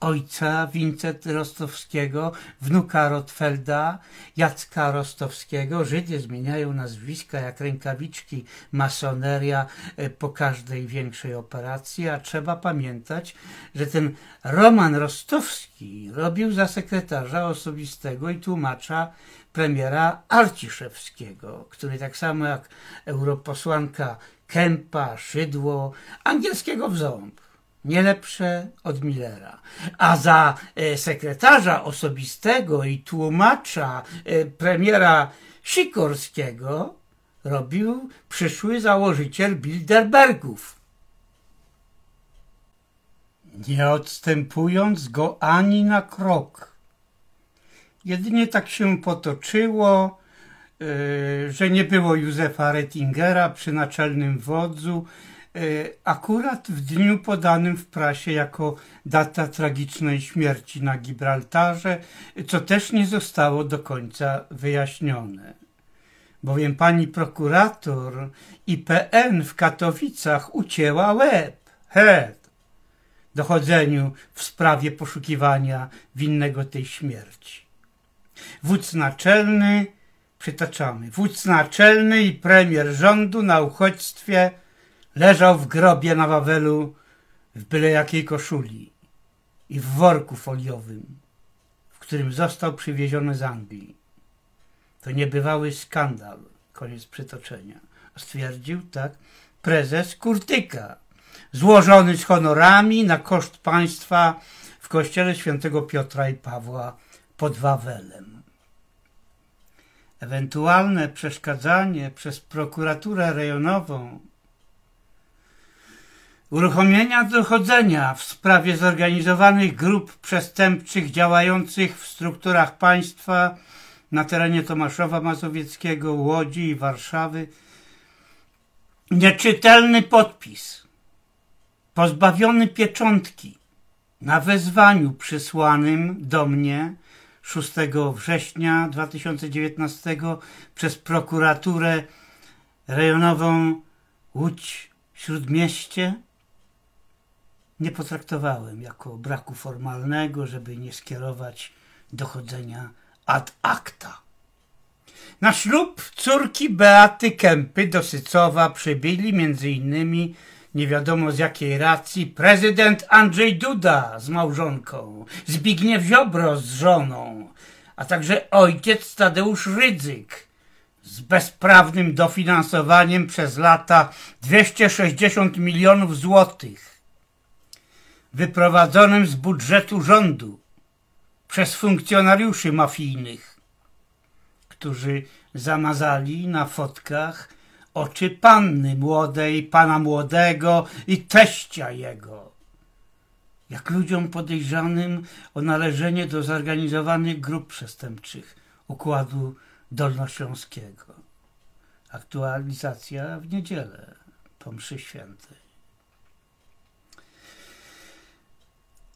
ojca Wincenty Rostowskiego, wnuka Rotfelda, Jacka Rostowskiego. Żydy zmieniają nazwiska jak rękawiczki masoneria e, po każdej większej operacji, a trzeba pamiętać, że ten Roman Rostowski robił za sekretarza osobistego i tłumacza premiera Arciszewskiego, który tak samo jak europosłanka Kępa, Szydło, angielskiego w ząb nie lepsze od Millera. A za e, sekretarza osobistego i tłumacza e, premiera Sikorskiego robił przyszły założyciel Bilderbergów. Nie odstępując go ani na krok. Jedynie tak się potoczyło, że nie było Józefa Rettingera przy naczelnym wodzu, E, akurat w dniu podanym w prasie jako data tragicznej śmierci na Gibraltarze, co też nie zostało do końca wyjaśnione. Bowiem pani prokurator IPN w Katowicach ucięła łeb, head, dochodzeniu w sprawie poszukiwania winnego tej śmierci. Wódz naczelny, przytaczamy, wódz naczelny i premier rządu na uchodźstwie Leżał w grobie na Wawelu w byle jakiej koszuli i w worku foliowym, w którym został przywieziony z Anglii. To niebywały skandal, koniec przytoczenia. Stwierdził tak prezes Kurtyka, złożony z honorami na koszt państwa w kościele świętego Piotra i Pawła pod Wawelem. Ewentualne przeszkadzanie przez prokuraturę rejonową uruchomienia dochodzenia w sprawie zorganizowanych grup przestępczych działających w strukturach państwa na terenie Tomaszowa Mazowieckiego, Łodzi i Warszawy. Nieczytelny podpis pozbawiony pieczątki na wezwaniu przysłanym do mnie 6 września 2019 przez prokuraturę rejonową Łódź Śródmieście nie potraktowałem jako braku formalnego, żeby nie skierować dochodzenia ad acta. Na ślub córki Beaty Kępy do Sycowa przybyli innymi nie wiadomo z jakiej racji prezydent Andrzej Duda z małżonką, Zbigniew Ziobro z żoną, a także ojciec Tadeusz Rydzyk z bezprawnym dofinansowaniem przez lata 260 milionów złotych wyprowadzonym z budżetu rządu przez funkcjonariuszy mafijnych, którzy zamazali na fotkach oczy panny młodej, pana młodego i teścia jego. Jak ludziom podejrzanym o należenie do zorganizowanych grup przestępczych Układu Dolnośląskiego. Aktualizacja w niedzielę po mszy świętej.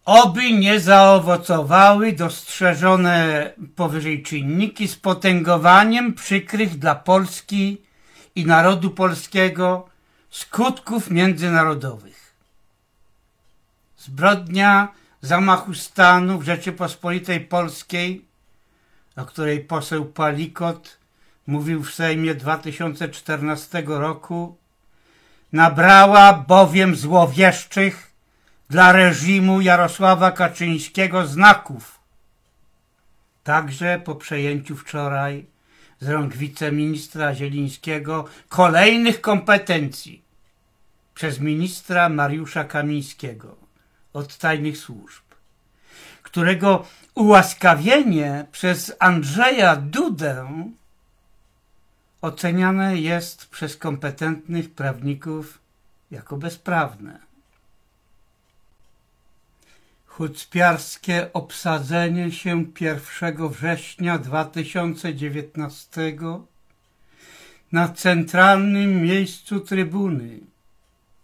Oby nie zaowocowały dostrzeżone powyżej czynniki z potęgowaniem przykrych dla Polski i narodu polskiego skutków międzynarodowych. Zbrodnia zamachu stanu w Rzeczypospolitej Polskiej, o której poseł Palikot mówił w Sejmie 2014 roku, nabrała bowiem złowieszczych dla reżimu Jarosława Kaczyńskiego znaków. Także po przejęciu wczoraj z rąk wiceministra Zielińskiego kolejnych kompetencji przez ministra Mariusza Kamińskiego od tajnych służb, którego ułaskawienie przez Andrzeja Dudę oceniane jest przez kompetentnych prawników jako bezprawne. Hucpiarskie obsadzenie się 1 września 2019 na centralnym miejscu trybuny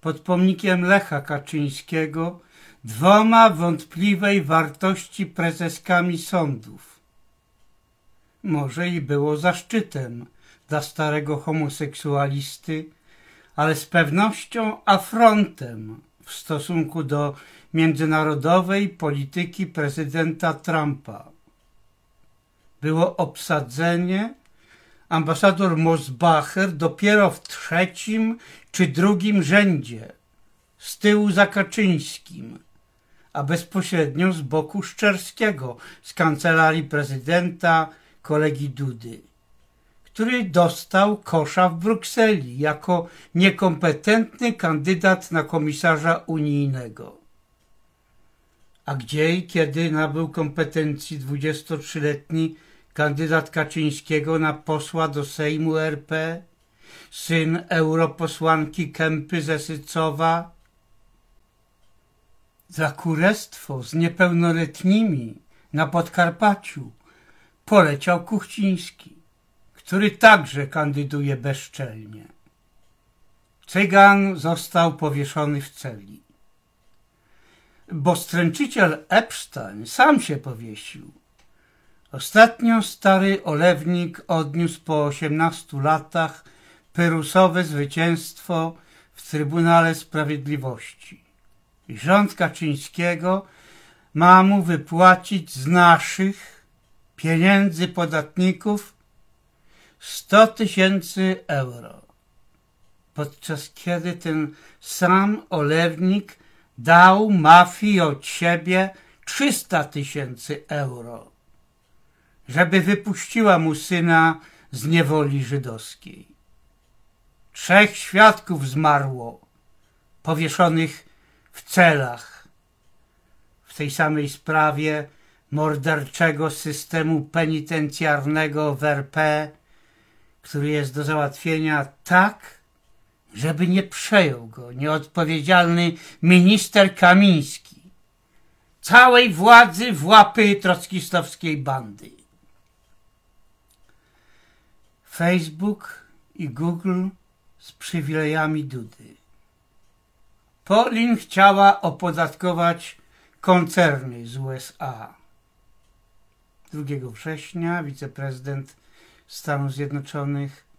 pod pomnikiem Lecha Kaczyńskiego dwoma wątpliwej wartości prezeskami sądów. Może i było zaszczytem dla starego homoseksualisty, ale z pewnością afrontem w stosunku do międzynarodowej polityki prezydenta Trumpa. Było obsadzenie ambasador Mosbacher dopiero w trzecim czy drugim rzędzie, z tyłu za Kaczyńskim, a bezpośrednio z boku Szczerskiego, z kancelarii prezydenta, kolegi Dudy, który dostał kosza w Brukseli jako niekompetentny kandydat na komisarza unijnego. A gdzie i kiedy nabył kompetencji 23-letni kandydat Kaczyńskiego na posła do Sejmu RP, syn europosłanki Kępy Zesycowa? Za kurestwo z niepełnoletnimi na Podkarpaciu poleciał Kuchciński, który także kandyduje bezczelnie. Cygan został powieszony w celi bo stręczyciel Epstein sam się powiesił. Ostatnio stary olewnik odniósł po osiemnastu latach pyrusowe zwycięstwo w Trybunale Sprawiedliwości. Rząd Kaczyńskiego ma mu wypłacić z naszych pieniędzy podatników 100 tysięcy euro. Podczas kiedy ten sam olewnik dał mafii od siebie 300 tysięcy euro, żeby wypuściła mu syna z niewoli żydowskiej. Trzech świadków zmarło, powieszonych w celach. W tej samej sprawie morderczego systemu penitencjarnego w RP który jest do załatwienia tak, żeby nie przejął go nieodpowiedzialny minister Kamiński, całej władzy w łapy trockistowskiej bandy. Facebook i Google z przywilejami Dudy. Polin chciała opodatkować koncerny z USA. 2 września wiceprezydent Stanów Zjednoczonych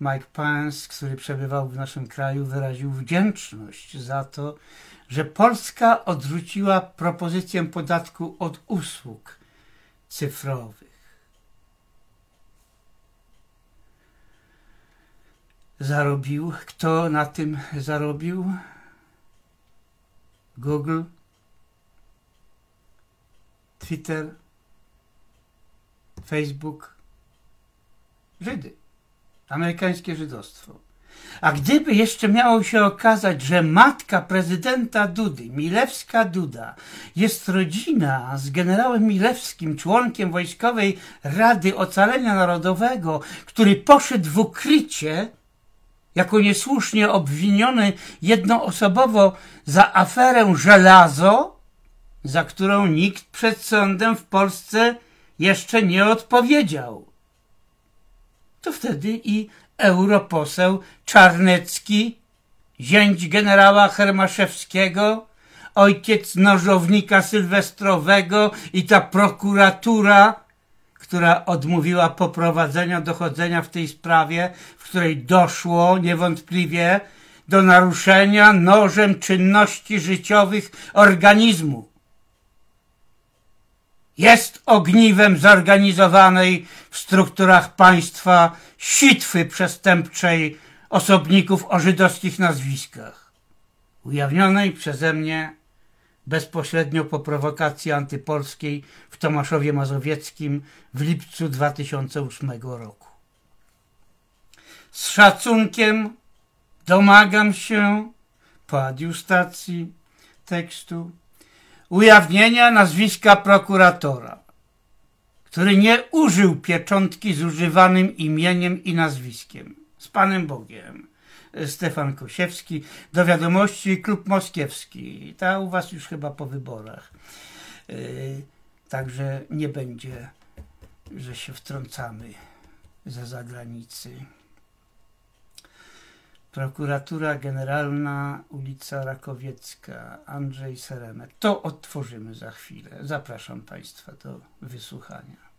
Mike Pence, który przebywał w naszym kraju, wyraził wdzięczność za to, że Polska odrzuciła propozycję podatku od usług cyfrowych. Zarobił. Kto na tym zarobił? Google, Twitter, Facebook, Żydy, amerykańskie żydostwo. A gdyby jeszcze miało się okazać, że matka prezydenta Dudy, Milewska Duda, jest rodzina z generałem Milewskim, członkiem Wojskowej Rady Ocalenia Narodowego, który poszedł w ukrycie jako niesłusznie obwiniony jednoosobowo za aferę żelazo, za którą nikt przed sądem w Polsce jeszcze nie odpowiedział. To wtedy i europoseł Czarnecki, zięć generała Hermaszewskiego, ojciec nożownika sylwestrowego i ta prokuratura, która odmówiła poprowadzenia dochodzenia w tej sprawie, w której doszło niewątpliwie do naruszenia nożem czynności życiowych organizmu. Jest ogniwem zorganizowanej w strukturach państwa sitwy przestępczej osobników o żydowskich nazwiskach, ujawnionej przeze mnie bezpośrednio po prowokacji antypolskiej w Tomaszowie Mazowieckim w lipcu 2008 roku. Z szacunkiem domagam się po adiustacji tekstu ujawnienia nazwiska prokuratora, który nie użył pieczątki z używanym imieniem i nazwiskiem. Z Panem Bogiem. Stefan Kosiewski, do wiadomości Klub Moskiewski. Ta u Was już chyba po wyborach. Yy, także nie będzie, że się wtrącamy ze zagranicy. Prokuratura Generalna, ulica Rakowiecka, Andrzej Seremet. To otworzymy za chwilę. Zapraszam Państwa do wysłuchania.